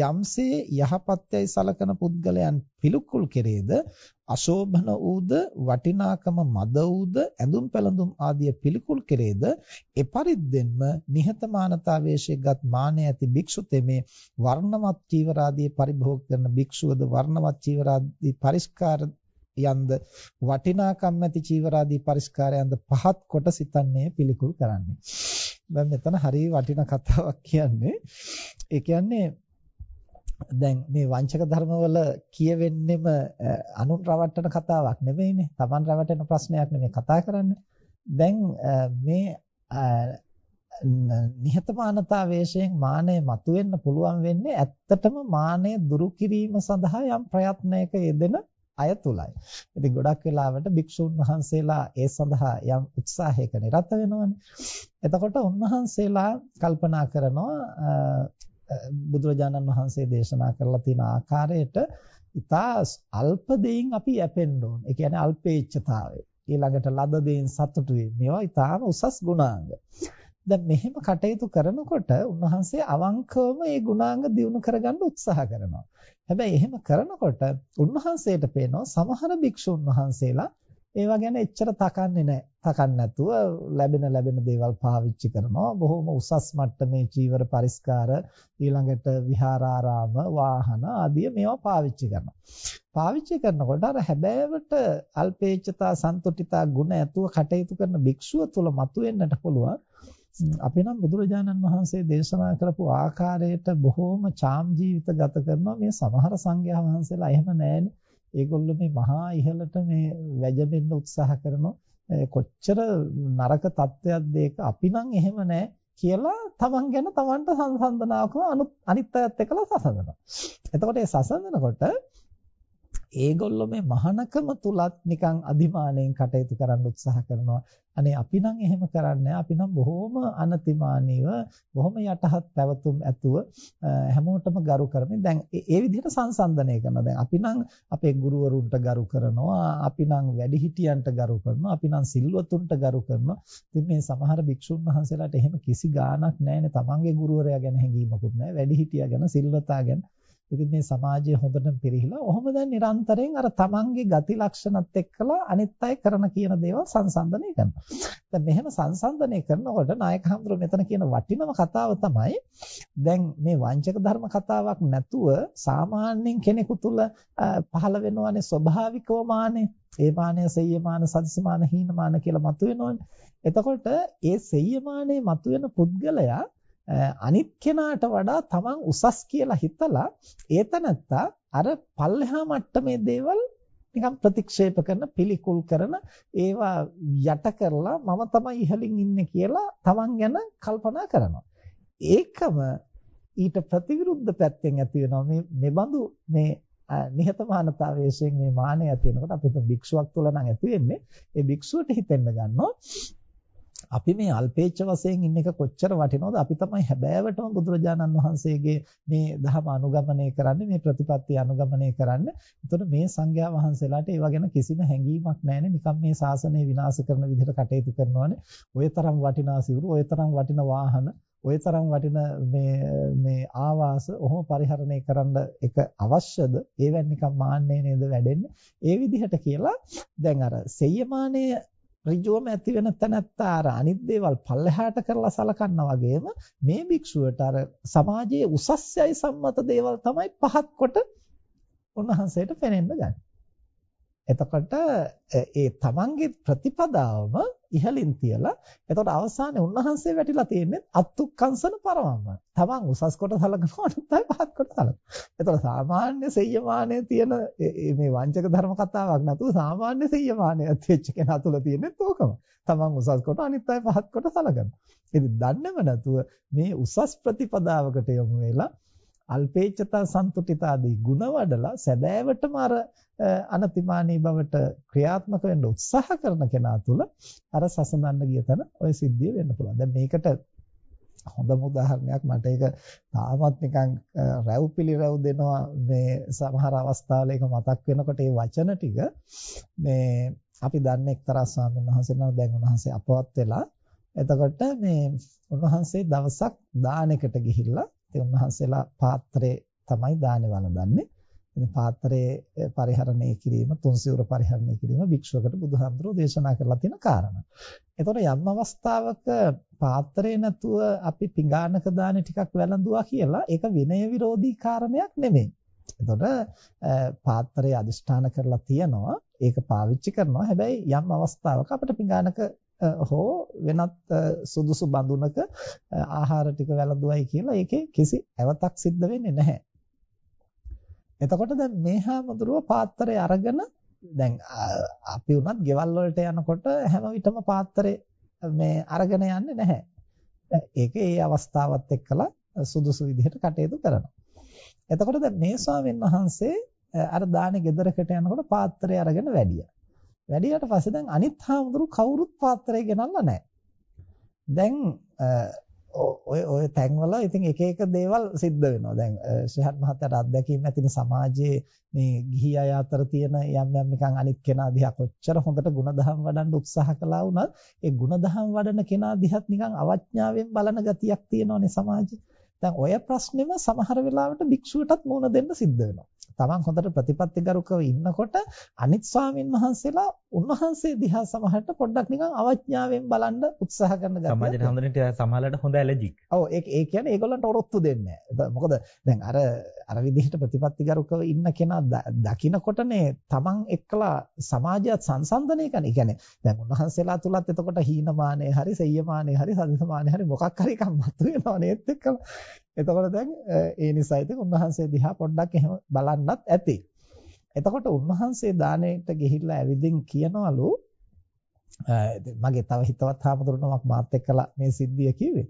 Speaker 2: යම්සේ යහපත්යයි සලකන පුද්ගලයන් පිළිකුල් කෙරේද අශෝභන ඌද වටිනාකම මද ඌද ඇඳුම් පැළඳුම් ආදිය පිළිකුල් කෙරේද එපරිද්දෙන්ම නිහතමානතාවයේශයගත් මානෙ ඇති භික්ෂු තෙමේ වර්ණවත් චීවරාදී පරිභෝග කරන භික්ෂුවද වර්ණවත් චීවරාදී පරිස්කාර යන්ද වටිනාකම් ඇති චීවරාදී පරිස්කාරයන්ද පහත් කොට සිතන්නේ පිළිකුල් කරන්නේ. දැන් මෙතන හරිය වටින කතාවක් කියන්නේ. ඒ කියන්නේ දැන් මේ වංචක ධර්මවල කියවෙන්නෙම අනුන් රවට්ටන කතාවක් නෙමෙයිනේ. Taman රවට්ටන ප්‍රශ්නයක් නෙමෙයි කතා කරන්නේ. දැන් මේ නිහතමානතාවයෙන් මානය මතුවෙන්න පුළුවන් වෙන්නේ ඇත්තටම මානය දුරු කිරීම සඳහා යම් ප්‍රයත්නයක යෙදෙන අය තුලයි. ඉතින් ගොඩක් වෙලාවට භික්ෂුන් වහන්සේලා ඒ සඳහා යම් උත්සාහයක නිරත වෙනවනේ. එතකොට උන්වහන්සේලා කල්පනා කරනවා බුදුරජාණන් වහන්සේ දේශනා කරලා තියෙන ආකාරයට ඉතා අල්ප දෙයින් අපි යැපෙන්න ඕන. ඒ කියන්නේ අල්පේච්ඡතාවය. ඊළඟට ලද දෙයින් සතුටු වීම. මේවා ඉතාම උසස් ගුණාංග. දැන් මෙහෙම කටයුතු කරනකොට උන්වහන්සේ අවංකවම මේ ගුණාංග දියුණු කරගන්න උත්සාහ කරනවා. හැබැයි එහෙම කරනකොට උන්වහන්සේට පේනවා සමහර භික්ෂුන් වහන්සේලා ඒවා ගැන එච්චර තකන්නේ නැහැ. තකන්නේ නැතුව ලැබෙන ලැබෙන දේවල් පාවිච්චි කරනවා. බොහොම උසස් මට්ටමේ චීවර පරිස්කාර ඊළඟට විහාරාරාම වාහන ආදී මේවා පාවිච්චි කරනවා. පාවිච්චි කරනකොට අර හැබෑවට අල්පේච්ඡතා සන්තුටිතා ගුණ ඇතුව කටයුතු කරන භික්ෂුව තුල මතුවෙන්නට පුළුවන් අපි නම් බුදුරජාණන් වහන්සේ දේශනා කරපු ආකාරයට බොහෝම චාම් ජීවිත ගත කරනවා මේ සමහර සංඝයා වහන්සේලා එහෙම නැහැනේ. ඒගොල්ලෝ මේ මහා ඉහළට මේ වැජඹෙන්න උත්සාහ කරනවා. කොච්චර නරක තත්ත්වයක්ද ඒක අපි නම් එහෙම නැහැ කියලා තමන් ගැන තමන්ට සංසන්දනාවක අනිත් අයත් එක්කලා සසඳනවා. එතකොට ඒ සසඳනකොට ඒගොල්ලෝ මේ මහානකම තුලත් නිකන් අදිමාණයෙන් කටයුතු කරන්න උත්සාහ කරනවා. අනේ අපි නම් එහෙම කරන්නේ අපි නම් බොහොම අනතිමානීව බොහොම යටහත් පැවතුම් ඇතුව හැමෝටම ගරු කරමින් දැන් ඒ විදිහට සංසන්දනය කරනවා. දැන් අපි නම් අපේ ගුරුවරුන්ට ගරු කරනවා. අපි නම් වැඩිහිටියන්ට ගරු කරනවා. අපි නම් සිල්වතුන්ට ගරු කරනවා. ඉතින් මේ සමහර භික්ෂුන් වහන්සේලාට එහෙම කිසි ගාණක් නැහැනේ. තමන්ගේ ගුරුවරයා ගැන හැඟීමකුත් නැහැ. වැඩිහිටියා ගැන සිල්වතා ගැන ඉතින් මේ සමාජය හොඳටම පිරිහිලා ඔහොම දැන් නිරන්තරයෙන් අර තමන්ගේ ගති ලක්ෂණත් එක්කලා අනිත් අය කරන කියන දේවල් සංසන්දනය කරනවා. දැන් මෙහෙම සංසන්දනය කරනකොට නායක හඳුර මෙතන කියන වටිනම කතාව තමයි දැන් මේ වංචක ධර්ම කතාවක් නැතුව සාමාන්‍යයෙන් කෙනෙකු තුල පහළ වෙනවනේ ස්වභාවිකව මානෙ. ඒ මානය සෙය්‍යමාන සදිසමාන හීනමාන කියලා මතුවෙනවනේ. එතකොට ඒ සෙය්‍යමානේ මතුවෙන පුද්ගලයා අනිත් කෙනාට වඩා තමන් උසස් කියලා හිතලා ඒතනත්තා අර පල්ලෙහා මට්ටමේ දේවල් නිකන් ප්‍රතික්ෂේප කරන පිළිකුල් කරන ඒවා යට කරලා මම තමයි ඉහළින් ඉන්නේ කියලා තමන් ගැන කල්පනා කරනවා. ඒකම ඊට ප්‍රතිවිරුද්ධ පැත්තෙන් ඇති වෙනවා මේ මෙබඳු මේ නිහතමානතාවයෙන් මේ මානය ඇති වෙනකොට අපි හිතමු භික්ෂුවක් තුළ නම් ඇති වෙන්නේ ඒ භික්ෂුවට හිතෙන්න ගන්නවා අපි මේ අල්පේච්ඡ වශයෙන් ඉන්න එක කොච්චර වටිනවද අපි තමයි හැබෑවටම බුදුරජාණන් වහන්සේගේ මේ ධර්ම අනුගමනය කරන්නේ මේ ප්‍රතිපත්තිය අනුගමනය කරන්නේ. එතකොට මේ සංඝයා වහන්සේලාට ඒව ගැන කිසිම හැඟීමක් නැහැනේ. නිකම් මේ ශාසනය විනාශ කරන විදිහට කටයුතු කරනවානේ. ඔය තරම් වටිනා සිවුරු, ඔය තරම් වටින වාහන, ඔය තරම් වටින මේ මේ ආවාස ඔහොම පරිහරණය කරන්න එක අවශ්‍යද? ඒවෙන් නිකම් මාන්නේ නේද වැඩෙන්නේ? ඒ විදිහට කියලා දැන් අර සෙය්‍යමානය ඍජුවම ඇති වෙන තැනත්තා අර අනිත් දේවල් පල්ලෙහාට කරලා සලකනවා වගේම මේ භික්ෂුවට අර සමාජයේ උසස්යයි සම්මත දේවල් තමයි පහත් කොට උන්වහන්සේට පෙනෙන්න ගන්නේ. එතකොට ඒ තමන්ගේ ප්‍රතිපදාවම ඉහලින් තියලා එතකොට අවසානයේ උන්වහන්සේ වැටිලා තියෙන්නේ අත්ුක්කංශන පරමම්ම. තමන් උසස් කොට සලකනවා අනිත් අය පහත් කොට සලකනවා. එතකොට සාමාන්‍ය සෙය්‍යමානයේ තියෙන මේ වංචක ධර්ම කතාවක් නැතුව සාමාන්‍ය සෙය්‍යමානය ඇතිවෙච්ච කෙනා තුළ තියෙන්නේ තෝකම. තමන් උසස් කොට අනිත් අය පහත් කොට සලකනවා. ඉතින් දන්නේම නැතුව මේ උසස් ප්‍රතිපදාවකට යොමු වෙලා අල්පේච්ඡතා සන්තුටිතාදී ಗುಣ වඩලා සැබෑවටම අර අනතිමානී බවට ක්‍රියාත්මක වෙන්න උත්සාහ කරන කෙනා තුල අර සසඳන්න ගිය තැන ওই සිද්ධිය වෙන්න පුළුවන්. දැන් මේකට හොඳම උදාහරණයක් මට ඒක තාමත් නිකන් රැව් පිළිරැව් දෙනවා මේ සමහර අවස්ථාවල ඒක මතක් වෙනකොට ඒ වචන ටික මේ අපි දන්නේ එක්තරා ස්වාමීන් වහන්සේ නම දැන් උන්වහන්සේ අපවත් වෙලා එතකොට මේ උන්වහන්සේ දවසක් දානෙකට ගිහිල්ලා ඉතින් උන්වහන්සේලා පාත්‍රේ තමයි දානේ වළඳන්නේ. ඉතින් පාත්‍රයේ පරිහරණය කිරීම, තුන්සිවුර පරිහරණය කිරීම භික්ෂුවකට බුදුහාමුදුරෝ දේශනා කරලා තියෙන කාරණා. එතකොට යම් අවස්ථාවක පාත්‍රේ නැතුව අපි පිඟානක දානේ ටිකක් වැළඳුවා කියලා ඒක විනය විරෝධී කාරණයක් නෙමෙයි. එතකොට පාත්‍රය අදිෂ්ඨාන කරලා තියනවා ඒක පාවිච්චි කරනවා හැබැයි යම් අවස්ථාවක අපිට පිඟානක හෝ වෙනත් සුදුසු බඳුනක ආහාර ටික වැළඳුවයි කියලා ඒකේ කිසි ඇවතක් සිද්ධ වෙන්නේ නැහැ. එතකොට දැන් මේ හාමුදුරුව පාත්‍රය අරගෙන දැන් අපි උනත් ගෙවල් වලට යනකොට හැම විටම පාත්‍රය මේ අරගෙන යන්නේ නැහැ. ඒකේ ඒ අවස්ථාවත් එක්කලා සුදුසු විදිහට කටයුතු කරනවා. එතකොට දැන් මේ ස්වාමීන් වහන්සේ අර දානේ ගෙදරකට යනකොට පාත්‍රය අරගෙන වැඩියා. වැඩියට පස්සේ දැන් අනිත් හාමුදුරු කවුරුත් පාත්‍රය ගෙනල්ලා නැහැ. දැන් ඔය ඔය තැන්වල ඉතින් එක එක දේවල් සිද්ධ වෙනවා. දැන් ශ්‍රීහත් මහත්තයාට අත්දැකීම් ඇතින සමාජයේ මේ ගිහි අය අතර තියෙන යම් යම් නිකන් අනිත් කෙනා දිහා කොච්චර හොඳට ಗುಣධම් වඩන්න උත්සාහ කළා වුණත් ඒ ಗುಣධම් වඩන කෙනා දිහත් නිකන් අවඥාවෙන් බලන ගතියක් තියෙනවානේ සමාජයේ. දැන් ඔය ප්‍රශ්නේම සමහර වෙලාවට භික්ෂුවටත් මුහුණ දෙන්න සිද්ධ වෙනවා. තමන් හොඳට ප්‍රතිපත්තිගරුකව ඉන්නකොට අනිත් ස්වාමින් වහන්සේලා උන්වහන්සේ දිහා සමහරට පොඩ්ඩක් නිකන් අවඥාවෙන් බලන්න උත්සාහ කරන ගතිය.
Speaker 1: සමාජයේ හඳුනන සමහරකට හොඳ ඇලර්ජික්.
Speaker 2: ඔව් ඒක ඒ කියන්නේ ඒගොල්ලන්ට ඔරොත්තු දෙන්නේ නැහැ. මොකද දැන් අර අර විදිහට ප්‍රතිපත්තිගරුකව ඉන්න කෙනා දකින්නකොටනේ තමන් එක්කලා සමාජයත් සංසන්දනය කරන. ඒ කියන්නේ දැන් උන්වහන්සේලා තුලත් එතකොට හීනමානය හරි සෙය්‍යමානය හරි සදිසමානය හරි මොකක් හරි එකක් මතුවෙනවා නේත් එක්කලා. එතකොට දැන් ඒ නිසා ඉතින් උන්වහන්සේ දිහා පොඩ්ඩක් එහෙම බලන්නත් ඇති. එතකොට උන්වහන්සේ දානෙට ගිහිල්ලා ඇවිදින් කියනවලු මගේ තව හිතවත් හාමුදුරනමක් මාත් එක්කලා මේ සිද්ධිය කිව්වේ.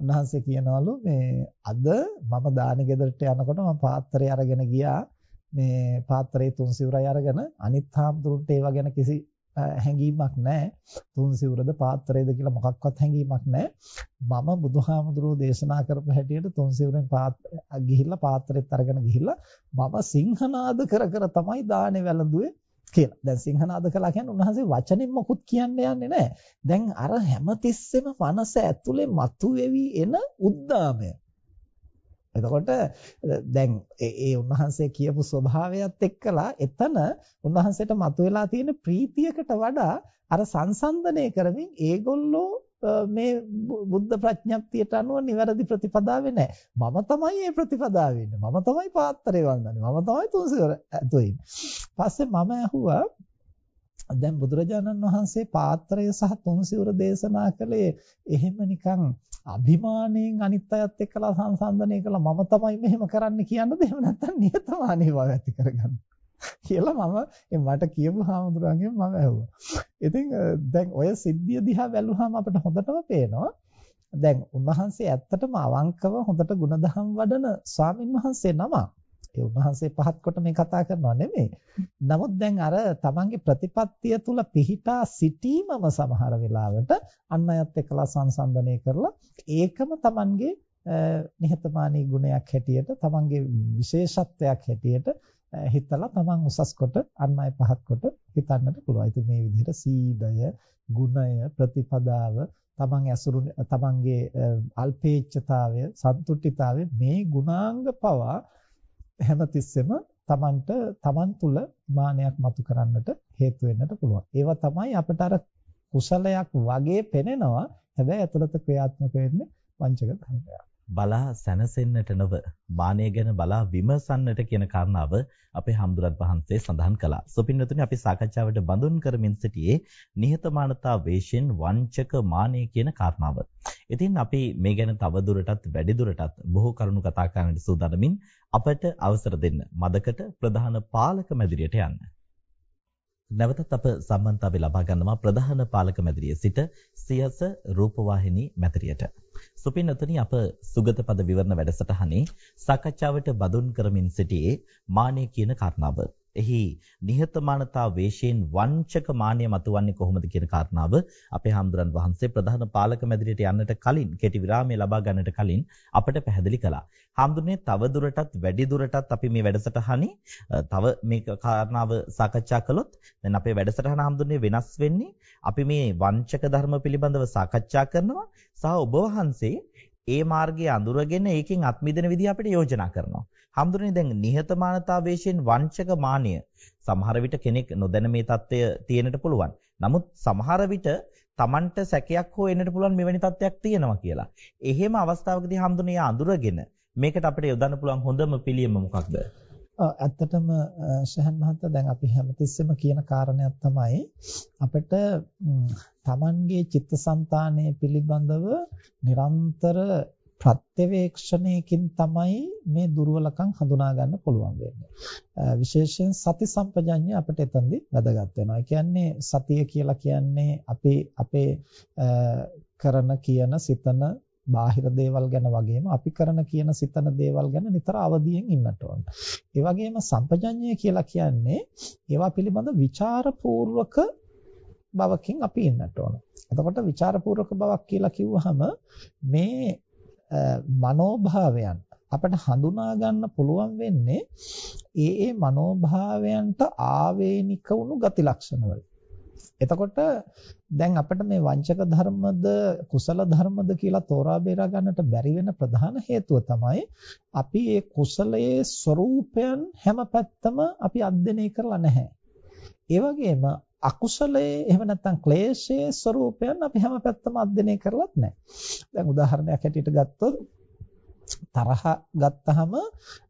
Speaker 2: උන්වහන්සේ කියනවලු මේ අද මම දානෙ ගෙදරට යනකොට මම පාත්‍රය අරගෙන ගියා. මේ පාත්‍රයේ තුන් සිවුරයි අරගෙන අනිත් හාමුදුරන්ට ඒව ගැන කිසි හැඟීමක් නැහැ. තුන් සිවුරද පාත්‍රයේද කියලා මොකක්වත් හැඟීමක් නැහැ. මම බුදුහාමුදුරුවෝ දේශනා කරපු හැටියට තුන් සිවුරෙන් ගිහිල්ලා පාත්‍රෙත් අරගෙන ගිහිල්ලා මම සිංහනාද කර කර තමයි දානේ වැළඳුවේ කියලා. දැන් සිංහනාද කළා කියන්නේ උන්වහන්සේ වචනෙන් මොකුත් කියන්න යන්නේ නැහැ. දැන් අර හැමතිස්සෙම මනස ඇතුලේ මතුවේවි එන උද්දාමය. එතකොට දැන් ඒ උන්වහන්සේ කියපු ස්වභාවයත් එක්කලා එතන උන්වහන්සේට මතුවලා තියෙන ප්‍රීතියකට වඩා අර සංසන්දනය කරමින් ඒගොල්ලෝ මේ බුද්ධ ප්‍රඥප්තියට අනුව නිවැරදි ප්‍රතිපදාවේ නැහැ. මම තමයි මේ ප්‍රතිපදාවේ ඉන්නේ. මම තමයි පාත්‍රය වන්දනේ. මම තමයි තුන්සිර ඇතුළේ පස්සේ මම ඇහුවා දැන් බුදුරජාණන් වහන්සේ පාත්‍රය සහ තුන්සිවුර දේශනා කළේ එහෙම නිකන් අභිමාණයෙන් අනිත් අයත් එක්කලා සංසන්දනය කළා මම තමයි මෙහෙම කරන්න කියන්නද එහෙම නැත්නම් නියතමානී බව ඇති කරගන්න කියලා මම මට කියපු හාමුදුරන්ගෙන් මම ඇහුවා. ඉතින් දැන් ඔය සිද්ධිය දිහා බැලුවාම අපිට හොඳටම පේනවා දැන් උන්වහන්සේ ඇත්තටම අවංකව හොඳට ಗುಣධම් වඩන ස්වාමින් වහන්සේ නමක්. ඒ උන්වහන්සේ පහත් කොට මේ කතා කරනවා නෙමෙයි. නමුත් දැන් අර තමන්ගේ ප්‍රතිපත්තිය තුල පිහිටා සිටීමම සමහර වෙලාවට අන් අයත් එක්කලා සංසන්දනය කරලා ඒකම තමන්ගේ නිහතමානී ගුණයක් හැටියට තමන්ගේ විශේෂත්වයක් හැටියට හිතලා තමන් උසස් කොට අන් අය පහත් කොට හිතන්නට පුළුවන්. ඉතින් මේ විදිහට සීලය, ගුණය, ප්‍රතිපදාව තමන් ඇසුරු තමන්ගේ අල්පේච්ඡතාවය, සන්තුට්ඨිතාවය මේ ගුණාංග පවා හැමතිස්සෙම Tamanට Taman තුල මානයක් මතු කරන්නට හේතු වෙන්නට පුළුවන්. ඒවා තමයි අපිට අර කුසලයක් වගේ පෙනෙනවා. හැබැයි ඇතුළත ක්‍රියාත්මක වෙන්නේ වංචක ධර්මයක්.
Speaker 1: බලා සැනසෙන්නට නොව මානය ගැන බලා විමසන්නට කියන කාරණාව අපේ හම්දුරත් වහන්සේ සඳහන් කළා. සොපින්නතුනි අපි සාකච්ඡාවට බඳුන් කරමින් සිටියේ නිහතමානතා වේශයෙන් වංචක මානය කියන කාරණාව. ඉතින් අපි මේ ගැන තව දුරටත් වැඩි දුරටත් බොහෝ කරුණු කතා කරන්නට සූදානමින් අපට අවසර දෙන්න මදකට ප්‍රධාන පාලක මැදිරියට යන්න. නැවතත් අප සම්බන්ධතාවය ලබා ගන්නවා ප්‍රධාන පාලක මැදිරියේ සිට සියස රූපවාහිනී මැදිරියට. සුපින්නතුනි අප සුගත පද විවරණ වැඩසටහනේ සාකච්ඡාවට බඳුන් කරමින් සිටියේ මානෙ කියන කාරණාව. එහි නිහතමානතා වේශයෙන් වංචක මානිය මතුවන්නේ කොහොමද කියන කාරණාව අපේ හාමුදුරන් වහන්සේ ප්‍රධාන පාලක මැදිරියට යන්නට කලින් කෙටි විරාමය ලබා ගන්නට කලින් අපට පැහැදිලි කළා. හාමුදුරනේ තව දුරටත් වැඩි දුරටත් අපි මේ වැඩසටහනේ තව මේ කාරණාව සාකච්ඡා කළොත් දැන් අපේ වැඩසටහන හාමුදුරනේ වෙනස් වෙන්නේ අපි මේ වංචක ධර්ම පිළිබඳව සාකච්ඡා කරනවා සහ ඔබ වහන්සේ ඒ මාර්ගය අඳුරගෙන ඒකෙන් අත්මිදෙන විදිහ අපිට යෝජනා කරනවා. හඳුනේ දැන් නිහතමානතාවයෙන් වංචක මානිය සමහර විට කෙනෙක් නොදැන මේ தত্ত্বය තියෙන්නට පුළුවන්. නමුත් සමහර විට Tamanට සැකයක් හෝ එන්නට පුළුවන් මෙවැනි தত্ত্বයක් තියෙනවා කියලා. එහෙම අවස්ථාවකදී හඳුනේ අඳුරගෙන මේකට අපිට යොදන්න පුළුවන් හොඳම පිළියම මොකක්ද?
Speaker 2: ඇත්තටම ශහන් මහත්තයා දැන් අපි හැමතිස්සෙම කියන කාරණයක් තමයි අපිට Tamanගේ චිත්තසංතානය පිළිබඳව නිරන්තර ප්‍රත්‍යවේක්ෂණයකින් තමයි මේ දුර්වලකම් හඳුනා ගන්න පුළුවන් වෙන්නේ. විශේෂයෙන් සති සම්පජඤ්ඤය අපිට එතනදී වැදගත් වෙනවා. ඒ කියන්නේ සතිය කියලා කියන්නේ අපේ අපේ කරන කියන සිතන බාහිර දේවල් ගැන වගේම අපි කරන කියන සිතන දේවල් ගැන නිතර අවදියෙන් ඉන්නට ඕන. ඒ වගේම සම්පජඤ්ඤය කියලා කියන්නේ ඒවා පිළිබඳ ਵਿਚාරපූර්වක බවකින් අපි ඉන්නට ඕන. එතකොට ਵਿਚාරපූර්වක බවක් කියලා කිව්වහම මේ මනෝභාවයන් අපිට හඳුනා ගන්න පුළුවන් වෙන්නේ ඒ ඒ මනෝභාවයන්ට ආවේනික වුණු ගති ලක්ෂණ වල. එතකොට දැන් අපිට මේ වංචක ධර්මද කුසල ධර්මද කියලා තෝරා බේරා ගන්නට බැරි වෙන ප්‍රධාන හේතුව තමයි අපි ඒ කුසලයේ ස්වરૂපයන් හැම පැත්තම අපි අධ්‍යයනය කරලා නැහැ. ඒ වගේම අකුසලයේ එහෙම නැත්නම් ක්ලේශයේ ස්වરૂපයන් අපි හැම පැත්තම අධ්‍යයනය කරලත් නැහැ. දැන් උදාහරණයක් හැටියට ගත්තොත් තරහ ගත්තහම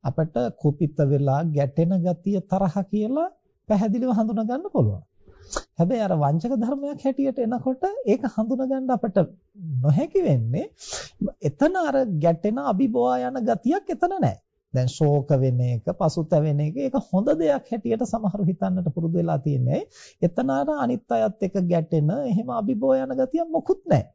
Speaker 2: අපිට කුපිත වෙලා ගැටෙන ගතිය තරහ කියලා පැහැදිලිව හඳුනා ගන්න පුළුවන්. හැබැයි අර වංචක ධර්මයක් හැටියට එනකොට ඒක හඳුනා ගන්න අපිට නොහැකි වෙන්නේ එතන අර ගැටෙන අභිබවා යන ගතියක් එතන නැහැ. දැන් ශෝක වෙන එක, පසුතැවෙන එක ඒක හොඳ දෙයක් හැටියට සමහරු හිතන්නට පුරුදු වෙලා තියෙන්නේ. එතන අර අනිත් අයත් එක්ක ගැටෙන, එහෙම අභිබෝ යන ගතිය මොකුත් නැහැ.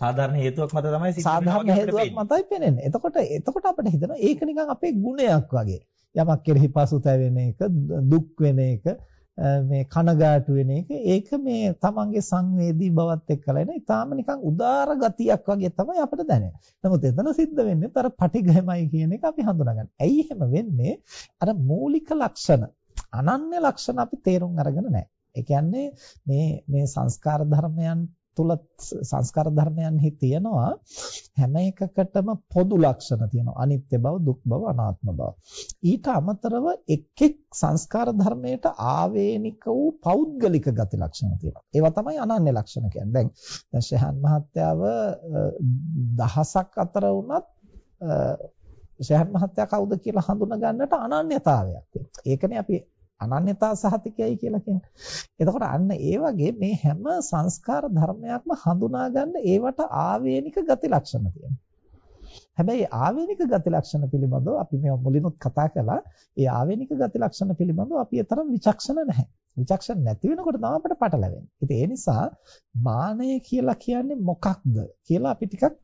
Speaker 1: සාධාරණ හේතුවක් මත තමයි
Speaker 2: සිද්ධ සාධාරණ හේතුවක් මතයි පේන්නේ. එතකොට එතකොට අපිට හිතෙනවා ඒක නිකන් අපේ ගුණයක් වගේ. යමක් කෙරෙහි පසුතැවෙන එක, දුක් වෙන එක, මේ කනගාටු වෙන එක ඒක මේ තමන්ගේ සංවේදී බවත් එක්කලා එන ඊටාම නිකන් උදාර ගතියක් වගේ තමයි අපිට දැනෙන්නේ. නමුත් එතන සිද්ධ වෙන්නේ අර පටිඝයමයි කියන එක අපි හඳුනාගන්න. ඇයි එහෙම වෙන්නේ? අර මූලික ලක්ෂණ අනන්‍ය ලක්ෂණ අපි තේරුම් අරගෙන නැහැ. ඒ කියන්නේ මේ මේ සංස්කාර ධර්මයන් තුල සංස්කාර ධර්මයන්හි තියෙනවා. හැම එකකටම පොදු ලක්ෂණ තියෙනවා. අනිත්‍ය බව දුක් බව අනාත්ම බව. ඊට අමතරව එක් එක් සංස්කාර ධර්මයට ආවේනික වූ පෞද්ගලික ගති ලක්ෂණ තියෙනවා. ඒවා තමයි අනන්‍ය ලක්ෂණ කියන්නේ. දැන් දැන් ශහන් මහත්තයාව දහසක් අතර වුණත් ශහන් මහත්තයා කවුද කියලා හඳුනා ගන්නට අනන්‍යතාවයක් තියෙනවා. ඒකනේ අපි අනන්‍යතා සහතිකයයි කියලා කියන්නේ. එතකොට අන්න ඒ වගේ මේ හැම සංස්කාර ධර්මයක්ම හඳුනා ගන්න ඒවට ආවේනික ගති ලක්ෂණ තියෙනවා. හැබැයි ආවේනික ගති ලක්ෂණ පිළිබඳව අපි මේ මුලිනුත් කතා කළා. ඒ ආවේනික ගති ලක්ෂණ පිළිබඳව අපි තරම් විචක්ෂණ නැහැ. විචක්ෂණ නැති වෙනකොට තමයි අපිට පටලැවෙන්නේ. ඉතින් ඒ නිසා මානය කියලා කියන්නේ මොකක්ද කියලා අපි ටිකක්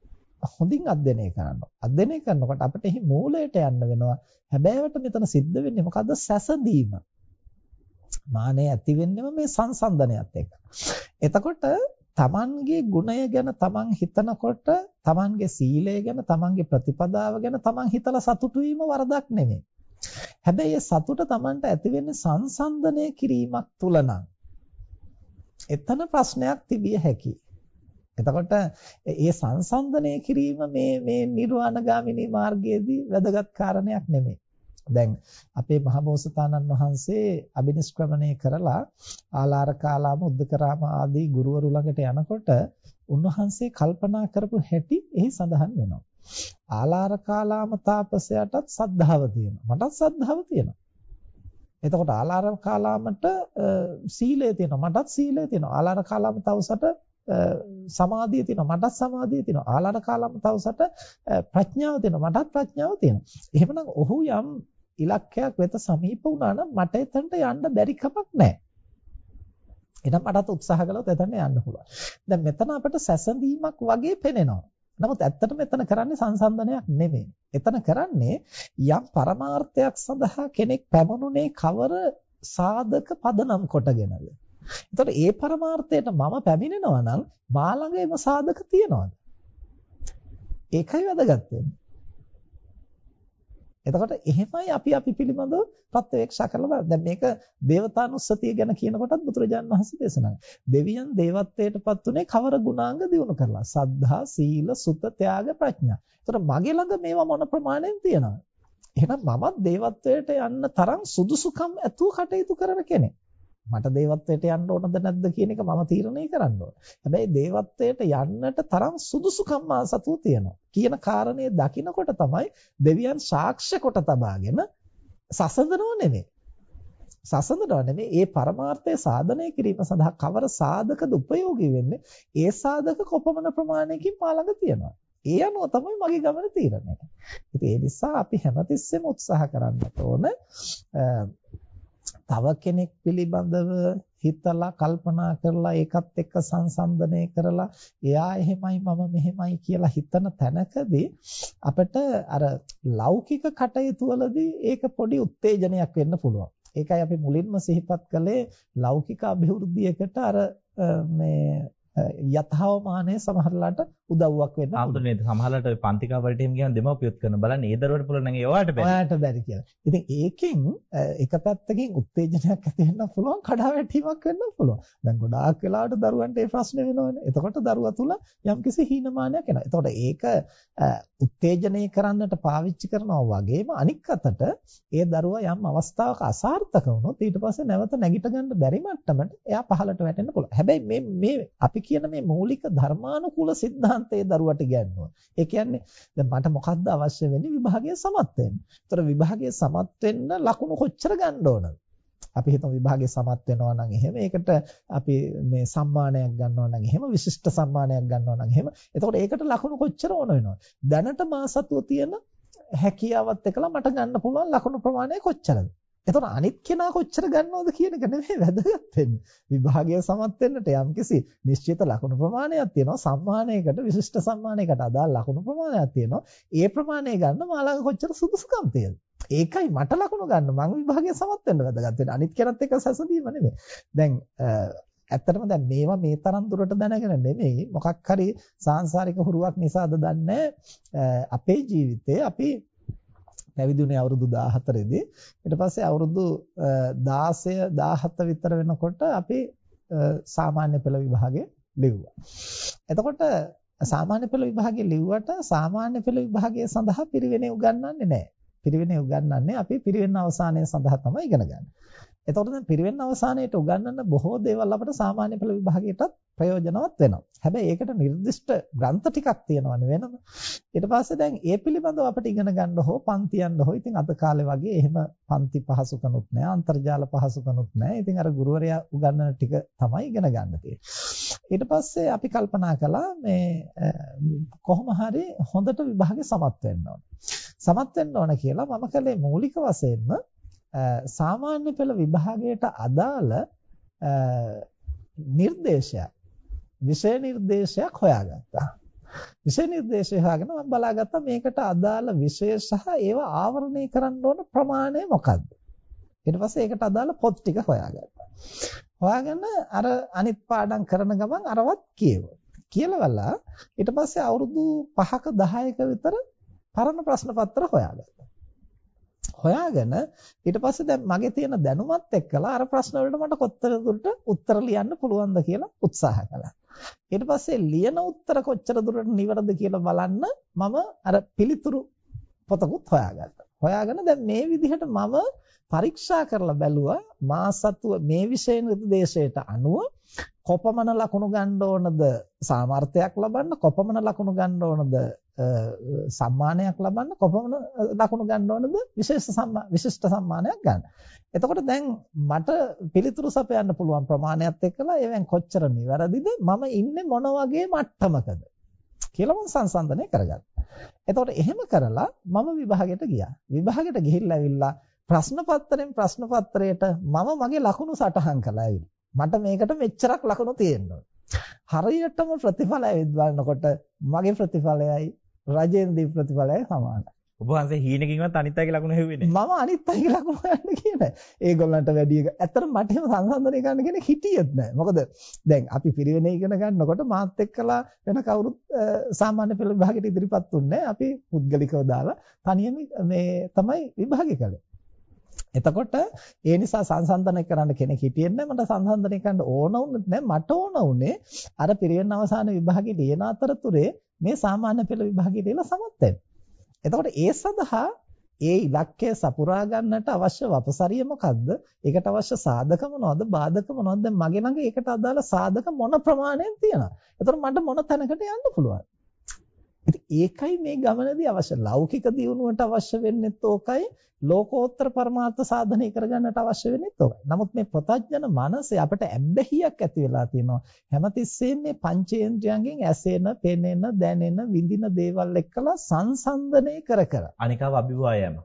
Speaker 2: හොඳින් අධ්‍යයනය කරන්න. අධ්‍යයනය කරනකොට අපිට එහි මූලයට යන්න වෙනවා. හැබැයිවට මෙතන සිද්ධ වෙන්නේ මොකද්ද? සැසඳීම. මානය ඇති වෙන්නේම මේ සංසන්දනයත් එක්ක. එතකොට තමන්ගේ ගුණය ගැන තමන් හිතනකොට තමන්ගේ සීලය ගැන තමන්ගේ ප්‍රතිපදාව ගැන තමන් හිතලා සතුටු වීම වරදක් නෙමෙයි. හැබැයි ඒ සතුට තමන්ට ඇති වෙන්නේ සංසන්දනය කිරීමක් තුල නම් එතන ප්‍රශ්නයක් තිබිය හැකියි. එතකොට ඒ සංසන්දනය කිරීම මේ මේ නිර්වාණගාමිනී මාර්ගයේදී වැදගත් කාරණයක් නෙමෙයි. දැන් අපේ මහබෝසතාණන් වහන්සේ අබිනිෂ්ක්‍රමණය කරලා ආලාර කාලාම උද්දකරාම ආදී ගුරුවරු ළඟට යනකොට උන්වහන්සේ කල්පනා කරපු හැටි එහි සඳහන් වෙනවා. ආලාර කාලාම තාපසයාටත් සද්ධාව තියෙනවා. මටත් සද්ධාව තියෙනවා. එතකොට ආලාර කාලාමට සීලය තියෙනවා. මටත් සීලය තියෙනවා. ආලාර කාලාම තවසට සමාධිය තියෙනවා. මටත් සමාධිය තියෙනවා. ආලාර කාලාම තවසට ප්‍රඥාව තියෙනවා. මටත් ප්‍රඥාව තියෙනවා. එහෙමනම් ඔහු යම් ඉලක්කයක් වෙත සමීප වුණා නම් මට එතනට යන්න බැරි කමක් නැහැ. එහෙනම් මටත් උත්සාහ කළොත් එතන යන්න පුළුවන්. දැන් මෙතන අපිට සැසඳීමක් වගේ පෙනෙනවා. නමුත් ඇත්තටම එතන කරන්නේ සංසන්දනයක් නෙමෙයි. එතන කරන්නේ යම් පරමාර්ථයක් සඳහා කෙනෙක් පැමුණුනේ කවර සාධක පදනම් කොටගෙනද? එතකොට ඒ පරමාර්ථයට මම පැමිණෙනවා නම් මා ළඟ එම සාධක තියනවාද? ඒකයි වැදගත් වෙන්නේ. එතකොට එහෙමයි අපි අපි පිළිබඳව ප්‍රත්‍යක්ෂ කරලා බලන්න. දැන් මේක දේවතානුස්සතිය ගැන කියනකොටත් බුදුරජාණන් වහන්සේ දේශනා දෙවියන් දේවත්වයටපත් උනේ කවර ගුණාංග දිනු කරලා? සද්ධා, සීල, සුත, ත්‍යාග, ප්‍රඥා. එතකොට මගේ ළඟ මේවා මොන ප්‍රමාණයෙන් තියෙනවද? එහෙනම් මමත් දේවත්වයට යන්න තරම් සුදුසුකම් ඇතුව කටයුතු කරන කෙනෙක්. මට දේවත්වයට යන්න ඕනද නැද්ද කියන එක මම තීරණය කරන්න ඕන. හැබැයි දේවත්වයට යන්නට තරම් සුදුසුකම් මා සතුව තියෙනවා. කියන කාරණේ දකිනකොට තමයි දෙවියන් සාක්ෂ්‍ය කොට තබාගෙන සසඳනව නෙමෙයි. සසඳනව නෙමෙයි ඒ පරමාර්ථය සාධනය කිරීම සඳහා කවර සාධකද ප්‍රයෝගී වෙන්නේ? ඒ සාධක කොපමණ ප්‍රමාණයකින් පාළඟ තියෙනවා. ඒ අනුව තමයි මගේ ගමන තීරණය. ඉතින් ඒ නිසා අපි හැමතිස්සෙම උත්සාහ කරන්නට ඕන තව කෙනෙක් පිළිබඳව හිතලා කල්පනා කරලා ඒකත් එක්ක සංසන්දනය කරලා එයා එහෙමයි මම මෙහෙමයි කියලා හිතන තැනකදී අපිට අර ලෞකික කටයුතු වලදී ඒක පොඩි උත්තේජනයක් වෙන්න පුළුවන්. ඒකයි අපි මුලින්ම සිහිපත් කළේ ලෞකික අභිවෘද්ධියකට අර මේ යථාවමානය සමහරලාට උදව්වක් වෙන්න
Speaker 1: පුළුවන්. නේද සමහරලාට ඔය පන්තිකා වලට එහෙම කියන දෙමව්පියොත් කරන බලන්න ඒ දරුවට පුළුවන් නම් ඒ ඔයාට බැරි.
Speaker 2: ඔයාට බැරි කියලා. ඉතින් ඒකෙන් එක පැත්තකින් උත්තේජනයක් ඇති වෙන්න පුළුවන් කඩාවැටීමක් වෙන්න පුළුවන්. දැන් ගොඩාක් වෙලාවට දරුවන්ට ඒ ප්‍රශ්නේ වෙනවනේ. එතකොට දරුවා තුල යම්කිසි හීනමානයක් එනවා. එතකොට ඒක උත්තේජනය කරන්නට පාවිච්චි කරනවා වගේම අනික් අතට ඒ දරුවා යම් අවස්ථාවක අසාර්ථක වුණොත් ඊට පස්සේ නැවත නැගිට ගන්න බැරි මට්ටමට එයා පහළට වැටෙන්න පුළුවන්. හැබැයි මේ මේ අපි කියන මේ මූලික ධර්මානුකූල સિદ્ધාන්තයේ දරුවට ගන්නවා. ඒ කියන්නේ දැන් මට මොකද්ද අවශ්‍ය වෙන්නේ විභාගයේ සමත් වෙන්න. ඒතර විභාගයේ සමත් වෙන්න ලකුණු කොච්චර ගන්න ඕනද? අපි හිතමු විභාගයේ සමත් වෙනවා නම් එහෙම ඒකට අපි මේ සම්මානයක් ගන්නවා නම් එහෙම විශිෂ්ට සම්මානයක් ගන්නවා නම් එහෙම. එතකොට ඒකට ලකුණු කොච්චර ඕන වෙනවද? දැනට මා සතුව තියෙන හැකියාවත් එක්කලා මට ගන්න පුළුවන් ලකුණු ප්‍රමාණය කොච්චරද? එතකොට අනිත් කෙනා කොච්චර ගන්නවද කියන එක නෙමෙයි වැදගත් වෙන්නේ. විභාගය සමත් වෙන්නට යම්කිසි නිශ්චිත ලකුණු ප්‍රමාණයක් තියෙනවා. සම්මානයකට විශිෂ්ට සම්මානයකට අදාළ ලකුණු ප්‍රමාණයක් තියෙනවා. ඒ ප්‍රමාණය ගන්න මාළඟ කොච්චර සුදුසුකම් තියෙනවද? ඒකයි මට ලකුණු ගන්න මම විභාගය සමත් වෙන්න වැදගත් වෙන්නේ. අනිත් කෙනත් එක්ක සැසඳීම නෙමෙයි. දැන් ඇත්තටම දැන් මේවා මේ තරම් දුරට දැනගෙන නෙමෙයි මොකක් හරි සාංශාරික හුරුවක් නිසාද දන්නේ අපේ ජීවිතේ අපි පැවිදුනේ අවුරුදු 14 දී. ඊට පස්සේ අවුරුදු 16 17 විතර වෙනකොට අපි සාමාන්‍ය පෙළ විභාගේ ලිව්වා. එතකොට සාමාන්‍ය පෙළ විභාගේ ලිව්වට සාමාන්‍ය පෙළ විභාගය සඳහා පිරිවෙනේ උගන්වන්නේ නැහැ. පිරිවෙනේ උගන්වන්නේ අපි පිරිවෙන අවසානයේ සඳහා තමයි ඉගෙන ගන්න. එතකොට දැන් පිරිවෙන් අවසානයේට උගන්වන්න බොහෝ දේවල් අපිට සාමාන්‍ය පෙළ විභාගයටත් ප්‍රයෝජනවත් වෙනවා. හැබැයි ඒකට නිර්දිෂ්ට ග්‍රන්ථ ටිකක් තියෙනවනේ වෙනම. ඊට පස්සේ දැන් ඒ පිළිබඳව අපිට ඉගෙන ගන්න හෝ පන්ති යන්න හෝ ඉතින් අද කාලේ වගේ එහෙම පන්ති පහසුකනුත් නැහැ, අන්තර්ජාල පහසුකනුත් නැහැ. ඉතින් අර ගුරුවරයා උගන්වන ටික තමයි ඉගෙන ගන්න තියෙන්නේ. ඊට පස්සේ අපි කල්පනා කළා මේ කොහොම හරි හොඳට විභාගේ සමත් වෙන්න ඕන. සමත් වෙන්න ඕන කියලා මම කලේ මූලික වශයෙන්ම සාමාන්‍ය පෙළ විභාගයට අදාළ නිර්දේශයක් විෂය නිර්දේශයක් හොයාගත්තා. විෂය නිර්දේශය හොයාගෙන මම බලාගත්තා මේකට අදාළ විෂය සහ ඒවා ආවරණය කරන්න ඕන ප්‍රමාණය මොකක්ද? ඊට පස්සේ ඒකට අදාළ පොත් ටික හොයාගත්තා. හොයාගෙන අර අනිත් පාඩම් කරන ගමන් අරවත් කියවුවා. කියලවලා ඊට පස්සේ අවුරුදු 5ක 10ක විතර පරණ ප්‍රශ්න පත්‍ර හොයාගත්තා. හොයාගෙන ඊට පස්සේ දැන් මගේ තියෙන දැනුමත් එක්කලා අර ප්‍රශ්න වලට මට කොතර දුරට උත්තර ලියන්න පුළුවන්ද කියලා උත්සාහ කළා. ඊට පස්සේ ලියන උත්තර කොච්චර දුරට නිවැරදිද කියලා බලන්න මම අර පිළිතුරු පොතකුත් හොයාගත්තා. හොයාගෙන දැන් මේ විදිහට මම පරීක්ෂා කරලා බැලුවා මා සතුව මේ විෂය නිර්දේශයට අනුව කොපමණ ලකුණු ගන්න ඕනද සාමර්ථයක් ලබන්න කොපමණ ලකුණු ගන්න ඕනද සම්මානයක් ලබන්න කොපමණ ලකුණු ගන්න ඕනද විශේෂ සම්මා විශිෂ්ට සම්මානයක් ගන්න. එතකොට දැන් මට පිළිතුරු සපයන්න පුළුවන් ප්‍රමාණයත් එක්කලා ඒවෙන් කොච්චර නිවැරදිද මම ඉන්නේ මොන වගේ මට්ටමකද කියලා මම සංසන්දනය කරගත්තා. එතකොට එහෙම කරලා මම විභාගයට ගියා. විභාගයට ගිහිල්ලා ඇවිල්ලා ප්‍රශ්න පත්‍රයෙන් ප්‍රශ්න පත්‍රයට මම මගේ ලකුණු සටහන් කළා ඇවිල්ලා. මට මේකට මෙච්චරක් ලකුණු තියෙනවා. හරියටම ප්‍රතිඵලය බලනකොට මගේ ප්‍රතිඵලයයි රජේන්ද්‍රගේ ප්‍රතිඵලයයි සමානයි.
Speaker 1: ඔබ වහන්සේ හීනකින්වත් අනිත් අයගේ ලකුණු හෙව්වේ.
Speaker 2: මම අනිත් අයගේ ලකුණු ගන්න කියන්නේ. ඒගොල්ලන්ට වැඩි එක. ඇත්තට මට එහෙම සංසන්දනය ගන්න කෙනෙක් හිටියෙත් නැහැ. මොකද දැන් අපි පිරිවෙන ඉගෙන ගන්නකොට මාත් එක්කලා වෙන කවුරුත් සාමාන්‍ය පෙළ විභාගයට ඉදිරිපත් වුණේ අපි පුද්ගලිකව දාලා තනියම මේ තමයි විභාගය කළේ. එතකොට ඒ නිසා සංසන්දනය කරන්න කෙනෙක් හිටියේ නැහැ මට සංසන්දනය කරන්න ඕන වුණත් නැහැ මට ඕන උනේ අර පිරිවෙන අවසාන විභාගයේ ලියන අතරතුරේ මේ සාමාන්‍ය පෙළ විභාගයේ ලියලා සමත් වෙන්න. එතකොට ඒ සඳහා ඒ ඉලක්කය සපුරා ගන්නට අවශ්‍ය වපසරිය මොකද්ද? ඒකට අවශ්‍ය සාධක මොනවද? බාධක මොනවද? දැන් මගේ ළඟ ඒකට අදාළ සාධක මොන ප්‍රමාණයෙන් තියෙනවද? එතකොට මට මොන තැනකට යන්න පුළුවන්? ඉතින් ඒකයි මේ ගමනේදී අවශ්‍ය ලෞකික දියුණුවට අවශ්‍ය වෙන්නේත් ඕකයි ලෝකෝත්තර පරමාර්ථ සාධනය කරගන්නට අවශ්‍ය වෙන්නේත් ඕකයි. නමුත් මේ ප්‍රතඥන මනසේ අපිට ඇබ්බැහියක් ඇති වෙලා තියෙනවා. හැමතිස්සෙම මේ පංචේන්ද්‍රයන්ගෙන් ඇසෙන, පෙනෙන, දැනෙන, විඳින දේවල් එක්කලා සංසන්දනය කර කර.
Speaker 1: අනිකව අභිභවායම.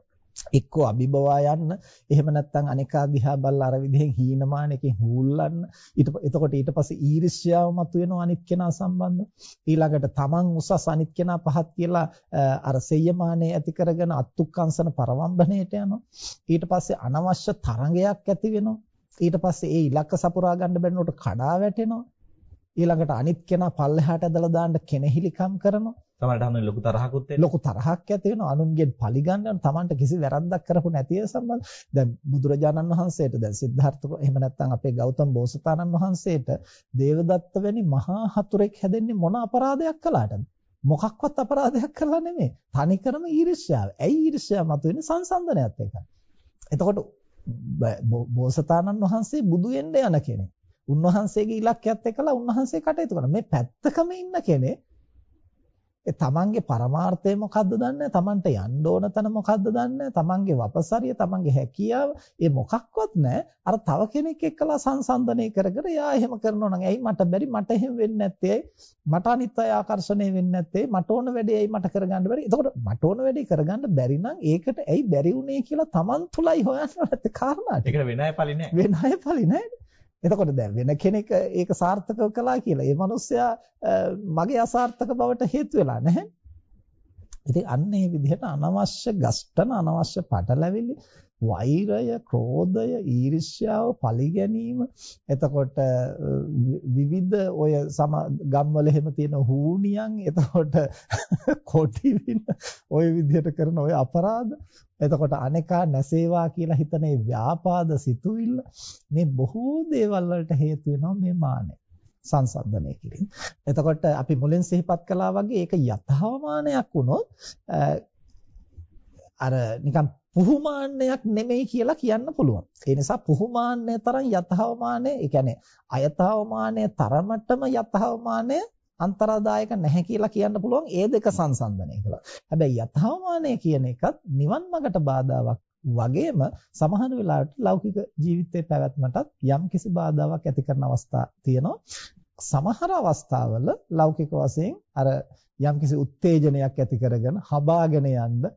Speaker 2: එක්කෝ අභිබවා යන්න. එහෙම නැත්නම් අනේකා දිහා බලලා අර විදිහෙන් හීනමානකින් හූල්ලන්න. ඊට එතකොට ඊට පස්සේ ඊර්ෂ්‍යාව මතුවෙනවා අනිත් කෙනා සම්බන්ධ ඊළඟට තමන් උසස් අනිත් කෙනා පහත් කියලා අර සෙය්‍යමානයේ ඇති කරගෙන අත්ුක්කංශන පරවම්බණයට යනවා. ඊට පස්සේ අනවශ්‍ය තරංගයක් ඇති වෙනවා. ඊට පස්සේ ඒ ඉලක්ක සපුරා ගන්න බැරිනකොට කඩා වැටෙනවා. ඊළඟට අනිත් කෙනා පල්ලෙහාට ඇදලා දාන්න කෙනෙහිලිකම් කරනවා.
Speaker 1: තමන්ට හැම ලොකු තරහකුත් එනවා.
Speaker 2: ලොකු තරහක් ඇති වෙනවා. අනුන්ගෙන් පරිගන්නන තමන්ට කිසි වැරද්දක් කරපු නැති සම්බන්ධ. දැන් බුදුරජාණන් වහන්සේට දැන් සිද්ධාර්ථ එහෙම නැත්නම් අපේ ගෞතම බෝසතාණන් වහන්සේට දේවදත්ත වැනි මහා හතුරෙක් හැදෙන්නේ මොන අපරාධයක් කළාටද? මොකක්වත් අපරාධයක් කළා නෙමෙයි. තනිකරම ඊර්ෂ්‍යාව. ඇයි ඊර්ෂ්‍යාව මතුවෙන්නේ සංසන්දනයත් එක්ක. එතකොට බෝසතාණන් වහන්සේ බුදු වෙන්න යන කෙනෙක්. උන්වහන්සේගේ ඉලක්කයත් එක්කලා උන්වහන්සේ කටයුතු කරන මේ පැත්තකම ඉන්න කෙනෙක් ඒ තමන්ගේ පරමාර්ථය මොකද්ද දන්නේ? තමන්ට යන්න ඕන තැන මොකද්ද දන්නේ? තමන්ගේ වපසරිය තමන්ගේ හැකියාව. ඒ මොකක්වත් නැහැ. අර තව කෙනෙක් එක්කලා සංසන්දනය කර කර යා එහෙම කරනවා නම් ඇයි මට බැරි? මට එහෙම වෙන්නේ නැත්තේ? මට අනිත් අය ආකර්ෂණය වෙන්නේ නැත්තේ? මට ඕන වැඩේ ඇයි මට කරගන්න බැරි? එතකොට මට ඕන වැඩේ කරගන්න බැරි නම් ඒකට ඇයි බැරි වුනේ? කියලා තමන් තුලයි හොයන්න නැත්තේ. කාරණා
Speaker 1: ඒකට වෙන අය පලි නැහැ.
Speaker 2: වෙන අය පලි නැහැ එතකොට දැන් වෙන කෙනෙක් ඒක සාර්ථකව කළා කියලා. ඒ මනුස්සයා මගේ අසාර්ථක බවට හේතු වෙලා නැහැ. ඉතින් අන්න ඒ විදිහට අනවශ්‍ය ගස්ඨන අනවශ්‍ය පටලැවිලි වෛරය, ක්‍රෝධය, ඊර්ෂ්‍යාව, පලිගැනීම එතකොට විවිධ ඔය සම ගම්වල එහෙම තියෙන හූනියන් එතකොට කොටි වින ඔය විදිහට කරන ඔය අපරාධ. එතකොට අනේකා නැසේවා කියලා හිතන ඒ ව්‍යාපාද සිතුවිල්ල මේ බොහෝ දේවල් වලට හේතු වෙනවා මේ මානය සංසන්දනය කිරීම. එතකොට අපි මුලින් සිහිපත් කළා වගේ ඒක යථාමානයක් වුණොත් අර නිකන් පුහුමාන්නයක් නෙමෙයි කියලා කියන්න පුළුවන්. ඒ නිසා පුහුමාන්නය තරම් යථාවමානය, ඒ කියන්නේ අයථාවමානය තරමටම යථාවමානය අන්තරාදායක නැහැ කියලා කියන්න පුළුවන් ඒ දෙක සංසන්දනය කළා. හැබැයි යථාවමානය කියන එකත් නිවන් මාර්ගට බාධාවක් වගේම සමහර වෙලාවට ලෞකික ජීවිතේ පැවැත්මටත් යම් කිසි බාධාවක් ඇති කරන අවස්ථා තියෙනවා. සමහර අවස්ථාවල ලෞකික වශයෙන් අර යම්කිසි උත්තේජනයක් ඇති කරගෙන හබාගෙන යන්න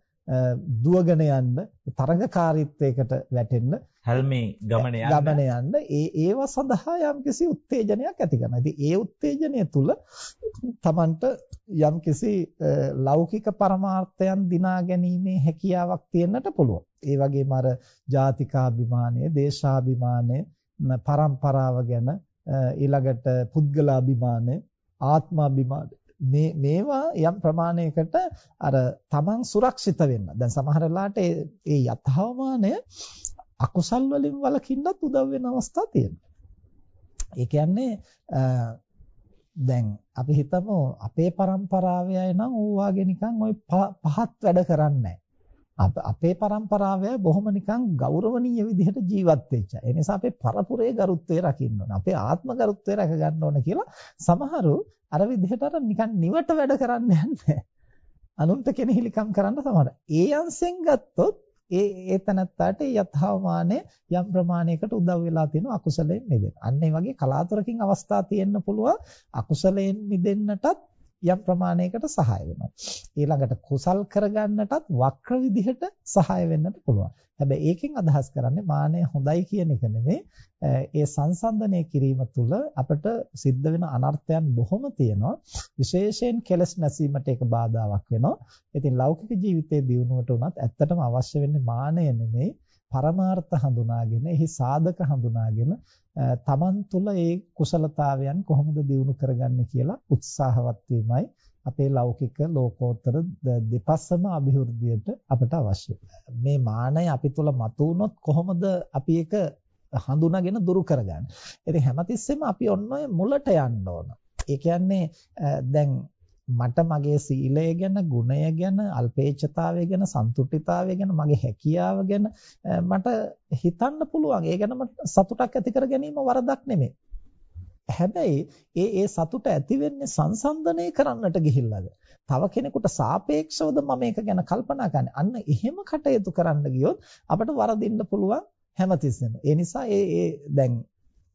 Speaker 2: දුවගෙන යන්න තරඟකාරීත්වයකට වැටෙන්න
Speaker 1: හැල්මේ ගමන යන්න
Speaker 2: ගමන යන්න ඒ ඒව සඳහා යම්කිසි උත්තේජනයක් ඇති කරනවා. ඉතින් ඒ උත්තේජනය තුල Tamanට යම්කිසි ලෞකික පරමාර්ථයන් දිනා ගැනීමේ හැකියාවක් තියෙන්නට පුළුවන්. ඒ වගේම අර ජාතිකාභිමානය, දේශාභිමානය, පරම්පරාව ගැන ඊළඟට පුද්ගලාභිමානය, ආත්මාභිමානය මේ මේවා යම් ප්‍රමාණයකට අර තමන් සුරක්ෂිත වෙන්න. දැන් සමහර වෙලාවට ඒ යථාමානය අකුසල් වලින් වළකින්නත් උදව් වෙන අවස්ථා තියෙනවා. ඒ කියන්නේ දැන් අපි හිතමු අපේ પરම්පරාවේ අය නම් ඕවාගේ නිකන් ওই පහත් වැඩ කරන්නේ අපේ પરම්පරාවේ බොහොම නිකන් ගෞරවනීය විදිහට ජීවත් වෙච්ච. ඒ නිසා අපේ පරපුරේ ගරුත්වය රකින්න ඕන. අපේ ආත්ම ගරුත්වය රැක ගන්න ඕන කියලා සමහරු අර විදිහට අර නිකන් නිවට වැඩ කරන්න යන්නේ. අනුන්ට කෙනෙහිලිකම් කරන්න සමහර. ඒ අංශෙන් ගත්තොත් ඒ ඒ තනත්තාට යථාමානය යම් ප්‍රමාණයකට උදව් වෙලා තියෙන අකුසලයෙන් මිදෙන්න. අන්න ඒ වගේ කලාතුරකින් අවස්ථා තියෙන්න පුළුවන් අකුසලයෙන් මිදෙන්නටත් යම් ප්‍රමාණයකට සහාය වෙනවා. ඊළඟට කුසල් කරගන්නටත් වක්‍ර විදිහට සහාය වෙන්නත් පුළුවන්. හැබැයි ඒකෙන් අදහස් කරන්නේ මානය හොඳයි කියන එක නෙමෙයි. ඒ සංසන්දනය කිරීම තුළ අපිට සිද්ධ වෙන අනර්ථයන් බොහොම තියෙනවා. විශේෂයෙන් කෙලස් නැසීමට ඒක බාධාවක් වෙනවා. ඉතින් ලෞකික ජීවිතයේ දියුණුවට උනත් ඇත්තටම අවශ්‍ය වෙන්නේ මානය නෙමෙයි. පරමාර්ථ හඳුනාගෙන එහි සාධක හඳුනාගෙන තමන් තුළ ඒ කුසලතාවයන් කොහොමද දියුණු කරගන්නේ කියලා උත්සාහවත් වීමයි අපේ ලෞකික ලෝකෝත්තර දෙපස්සම અભිවෘද්ධියට අපට අවශ්‍ය. මේ මානය අපි තුළ මතුවුනොත් කොහොමද අපි ඒක හඳුනාගෙන දුරු කරගන්නේ? ඉතින් හැමතිස්සෙම අපි ඔන්න ඔය මුලට යන්න ඕන. ඒ කියන්නේ දැන් මට මගේ සීලය ගැන, ගුණය ගැන, අල්පේච්ඡතාවය ගැන, සන්තුෂ්ඨිතාවය ගැන, මගේ හැකියාව ගැන මට හිතන්න පුළුවන්. ඒ ගැන මට සතුටක් ඇති කර ගැනීම වරදක් නෙමෙයි. හැබැයි ඒ ඒ සතුට ඇති වෙන්නේ සංසන්දනය කරන්නට ගිහිල්ලාද? තව කෙනෙකුට සාපේක්ෂවද මම මේක ගැන කල්පනා කරන්නේ. අන්න එහෙම කටයුතු කරන්න ගියොත් අපිට වරදින්න පුළුවන් හැමතිස්සෙම. ඒ නිසා ඒ ඒ දැන්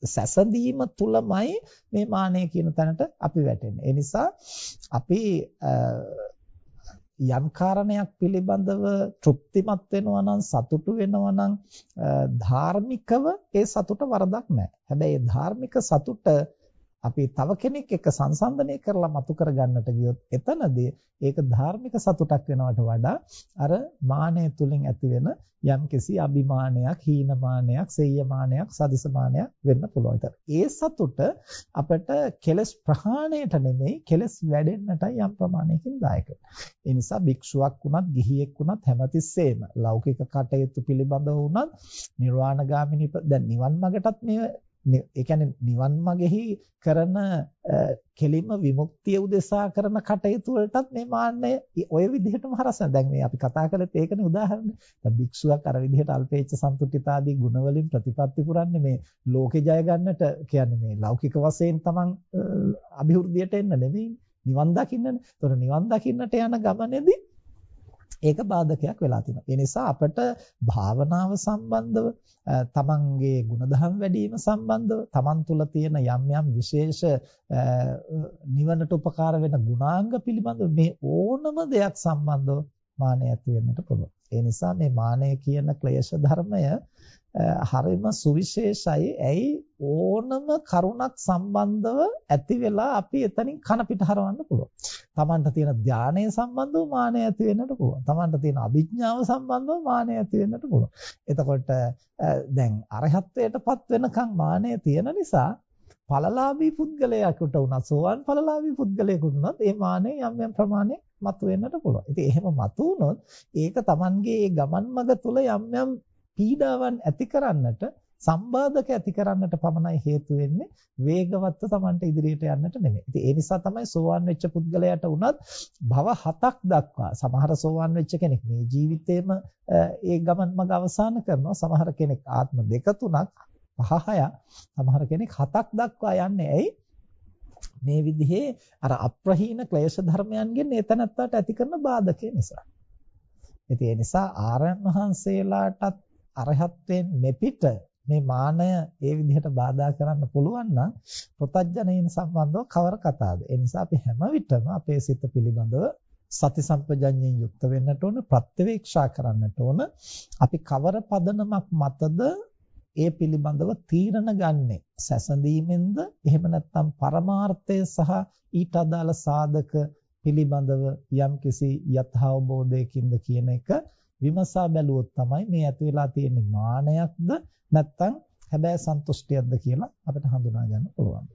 Speaker 2: සැසඳීම තුලමයි මේ මානය කියන තැනට අපි වැටෙන්නේ. ඒ නිසා අපි යම් කාරණයක් පිළිබඳව තෘප්තිමත් වෙනවා නම් සතුටු වෙනවා නම් ධාර්මිකව ඒ සතුට වරදක් නැහැ. හැබැයි ධාර්මික සතුට අපි තව කෙනෙක් එක්ක සංසන්දනය කරලා මතු කරගන්නට ගියොත් එතනදී ඒක ධාර්මික සතුටක් වෙනවට වඩා අර මානය තුලින් ඇතිවෙන යම්කිසි අභිමානයක්, හීනමානයක්, සෙය්‍යමානයක්, සදිසමානයක් වෙන්න පුළුවන්. ඒ සතුට අපට කෙලස් ප්‍රහාණයට නෙමෙයි කෙලස් වැඩෙන්නටයි යම් ප්‍රමාණයකින් දායක ඒ නිසා භික්ෂුවක් වුණත්, ගිහියෙක් වුණත් හැමතිස්සෙම ලෞකික කටයුතු පිළිබඳව වුණත්, නිර්වාණගාමිනී දැන් නිවන් මාර්ගටත් මේ ඒ කියන්නේ නිවන් මාගෙහි කරන කෙලින්ම විමුක්තිය උදෙසා කරන කටයුතු වලටත් මේ මාන්නය ඔය විදිහටම හරසන. දැන් මේ අපි කතා කළේ ඒකනේ උදාහරණය. දැන් භික්ෂුවක් අර විදිහට අල්පේච්ඡ සන්තුට්ඨිතාදී ගුණ වලින් ප්‍රතිපත්ති පුරන්නේ මේ ලෝකේ ජය ගන්නට කියන්නේ මේ ලෞකික වශයෙන් තමන් અભිවෘද්ධියට එන්න නෙවෙයි. නිවන් දකින්නනේ. ඒතකොට නිවන් දකින්නට යන ගමනේදී ඒක බාධකයක් වෙලා තියෙනවා. ඒ නිසා අපට භාවනාව සම්බන්ධව තමන්ගේ ಗುಣධම් වැඩිම සම්බන්ධව තමන් තුළ තියෙන යම් යම් විශේෂ නිවනට උපකාර වෙන ගුණාංග පිළිබඳව මේ ඕනම දෙයක් සම්බන්ධව මානය ඇති වෙන්නට පුළුවන්. ඒ නිසා මේ මානය කියන ක්ලේශ ධර්මය හරිම සුවිශේෂයි. ඇයි ඕනම කරුණක් සම්බන්ධව ඇති වෙලා අපි එතනින් කන පිට හරවන්න පුළුවන්. Tamanට තියෙන ධානය සම්බන්ධව මානය ඇති වෙන්නට පුළුවන්. Tamanට තියෙන අභිඥාව සම්බන්ධව මානය ඇති වෙන්නට පුළුවන්. එතකොට දැන් අරහත්ත්වයටපත් වෙනකන් මානය තියෙන නිසා ඵලලාභී පුද්ගලයෙකුට උනත් සෝවන් ඵලලාභී පුද්ගලයෙකුට උනත් ඒ මානෙ යම් යම් ප්‍රමාණයක් මතුවෙන්නට පුළුවන්. ඉතින් එහෙම මතු වුණොත් ඒක Tamanගේ ඒ ගමන් මඟ තුල යම් යම් පීඩාවන් ඇති කරන්නට සම්බාධක ඇති කරන්නට පමණයි හේතු වෙන්නේ වේගවත්ව Tamanට ඉදිරියට යන්නට නෙමෙයි. ඉතින් ඒ නිසා තමයි සෝවාන් වෙච්ච පුද්ගලයාට උනත් භව හතක් දක්වා සමහර සෝවාන් වෙච්ච කෙනෙක් මේ ජීවිතේම ඒ ගමන් මඟ අවසන් කරනවා. සමහර කෙනෙක් ආත්ම දෙක තුනක් පහ හයක් සමහර කෙනෙක් හතක් දක්වා යන්නේ. ඇයි? මේ විදිහේ අර අප්‍රහීන ක්ලේශ ධර්මයන්ගෙන් ඒතනත්තට ඇති කරන බාධකේ නිසා. ඉතින් ඒ නිසා ආරයන් වහන්සේලාටත් අරහත්යෙන් මෙපිට මේ මානය ඒ විදිහට බාධා කරන්න පුළුවන් නම් ප්‍රතඥයින් සම්බන්ධව කවර කතාවද? ඒ නිසා අපි හැම විටම අපේ සිත පිළිබඳව සති සම්පජඤ්ඤයෙන් යුක්ත වෙන්නට ඕන ප්‍රත්‍යවේක්ෂා කරන්නට ඕන. අපි කවර පදනමක් මතද ඒ පිළිබඳව තීරණ ගන්නෙ? සැසඳීමෙන්ද? එහෙම නැත්නම් පරමාර්ථය සහ ඊට අදාළ සාධක පිළිබඳව යම්කිසි යථාබෝධයකින්ද කියන එක විමසා බැලුවොත් තමයි මේ ඇති වෙලා තියෙන්නේ මානයක්ද නැත්නම් හැබැයි සන්තුෂ්ටියක්ද කියලා අපිට හඳුනා ගන්න පුළුවන්.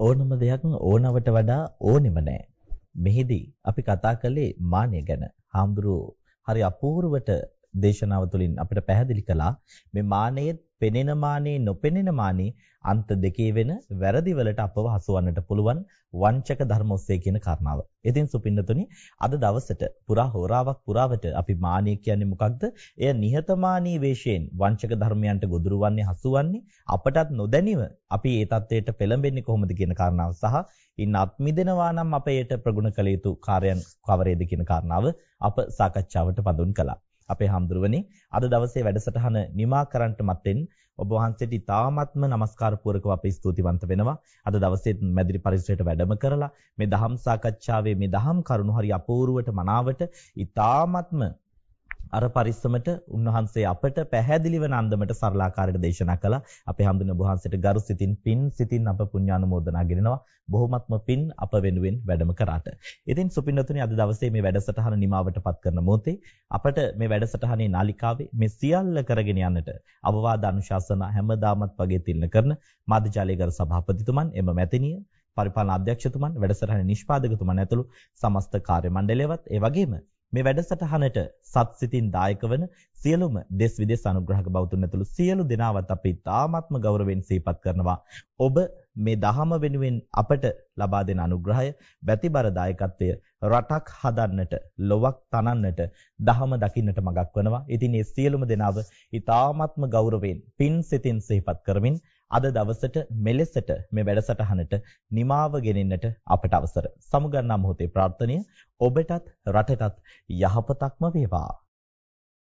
Speaker 1: ඕනම දෙයක් ඕනවට වඩා ඕනෙම නැහැ. මෙහිදී අපි කතා කළේ මානය ගැන. හාමුදුරුවෝ හරි අපූර්වට දේශනාව තුළින් අපිට පැහැදිලි කළා මේ මානයේ පෙනෙන මානේ නොපෙනෙන මානේ අන්ත දෙකේ වෙන වැරදි වලට අපව හසුවන්නට පුළුවන් වංචක ධර්ම ඔස්සේ කියන කාරණාව. ඉතින් සුපින්නතුනි අද දවසට පුරා හෝරාවක් පුරාවට අපි මානිය කියන්නේ මොකක්ද? එය නිහතමානී වේශයෙන් වංචක ධර්මයන්ට ගොදුරවන්නේ හසුවන්නේ අපටත් නොදැනිව අපි ඒ தത്വයට පෙළඹෙන්නේ කොහොමද කියන කාරණාව සහ ඉන් අත්මිදෙනවා නම් අපේට ප්‍රගුණ කළ යුතු කාර්යයන් කවරේද කියන කාරණාව අප සාකච්ඡාවට පඳුන් කළා. අපේ හාමුදුරුවනේ අද දවසේ වැඩසටහන නිමා කරන්නට මත්තෙන් ඔබ වහන්සේට ඉතාමත්ම নমස්කාර පූරකව අපි ස්තුතිවන්ත වෙනවා. අද දවසේ මැදිරි පරිසරයට වැඩම කරලා මේ දහම් සාකච්ඡාවේ මේ දහම් කරුණු හරි අපූර්වට මනාවට ඉතාමත්ම අර පරිස්සමට උන්වහන්සේ අපට පැහැදිලි වන අන්දමට සරලාකාරයට දේශනා කළා. අපේ හැඳුන වහන්සේට ගරු සිතින් පින් සිතින් අප පුණ්‍යානුමෝදනා ගෙනනවා. බොහොමත්ම පින් අප වෙනුවෙන් වැඩම කරාට. ඉතින් සුපින්නතුනි අද දවසේ මේ වැඩසටහන නිමාවටපත් කරන මොහොතේ අපට මේ වැඩසටහනේ නාලිකාවේ මේ සියල්ල කරගෙන යන්නට අවවාද අනුශාසනා හැමදාමත් වගේ තිල්න කරන මාධ්‍යාලයගර සභාපතිතුමන් එම මැතිනිය පරිපාලන අධ්‍යක්ෂතුමන් වැඩසටහනේ නිෂ්පාදකතුමන් ඇතුළු සමස්ත කාර්ය මණ්ඩලයවත් ඒ වගේම මේ වැඩසටහනට සත්සිතින් දායක වන සියලුම දෙස් විදෙස් අනුග්‍රහක බෞතුන් ඇතුළු සියලු දෙනාවත් අපි තාමත්ම ගෞරවයෙන් සිහිපත් කරනවා. ඔබ මේ දහම වෙනුවෙන් අපට ලබා දෙන අනුග්‍රහය, බැතිබර දායකත්වය රටක් හදන්නට, ලොවක් තනන්නට, දහම දකින්නට මඟක් වනවා. ඉතින් මේ සියලුම දෙනාව ඊ타ත්ම ගෞරවයෙන් පින් සිතින් සිහිපත් කරමින් අද දවසට මෙලෙසට මේ වැඩසටහනට නිමාව ගෙනෙන්නට අපට අවසර. සමුගන්නා මොහොතේ ප්‍රාර්ථනීය ඔබටත් රටටත් යහපතක්ම වේවා.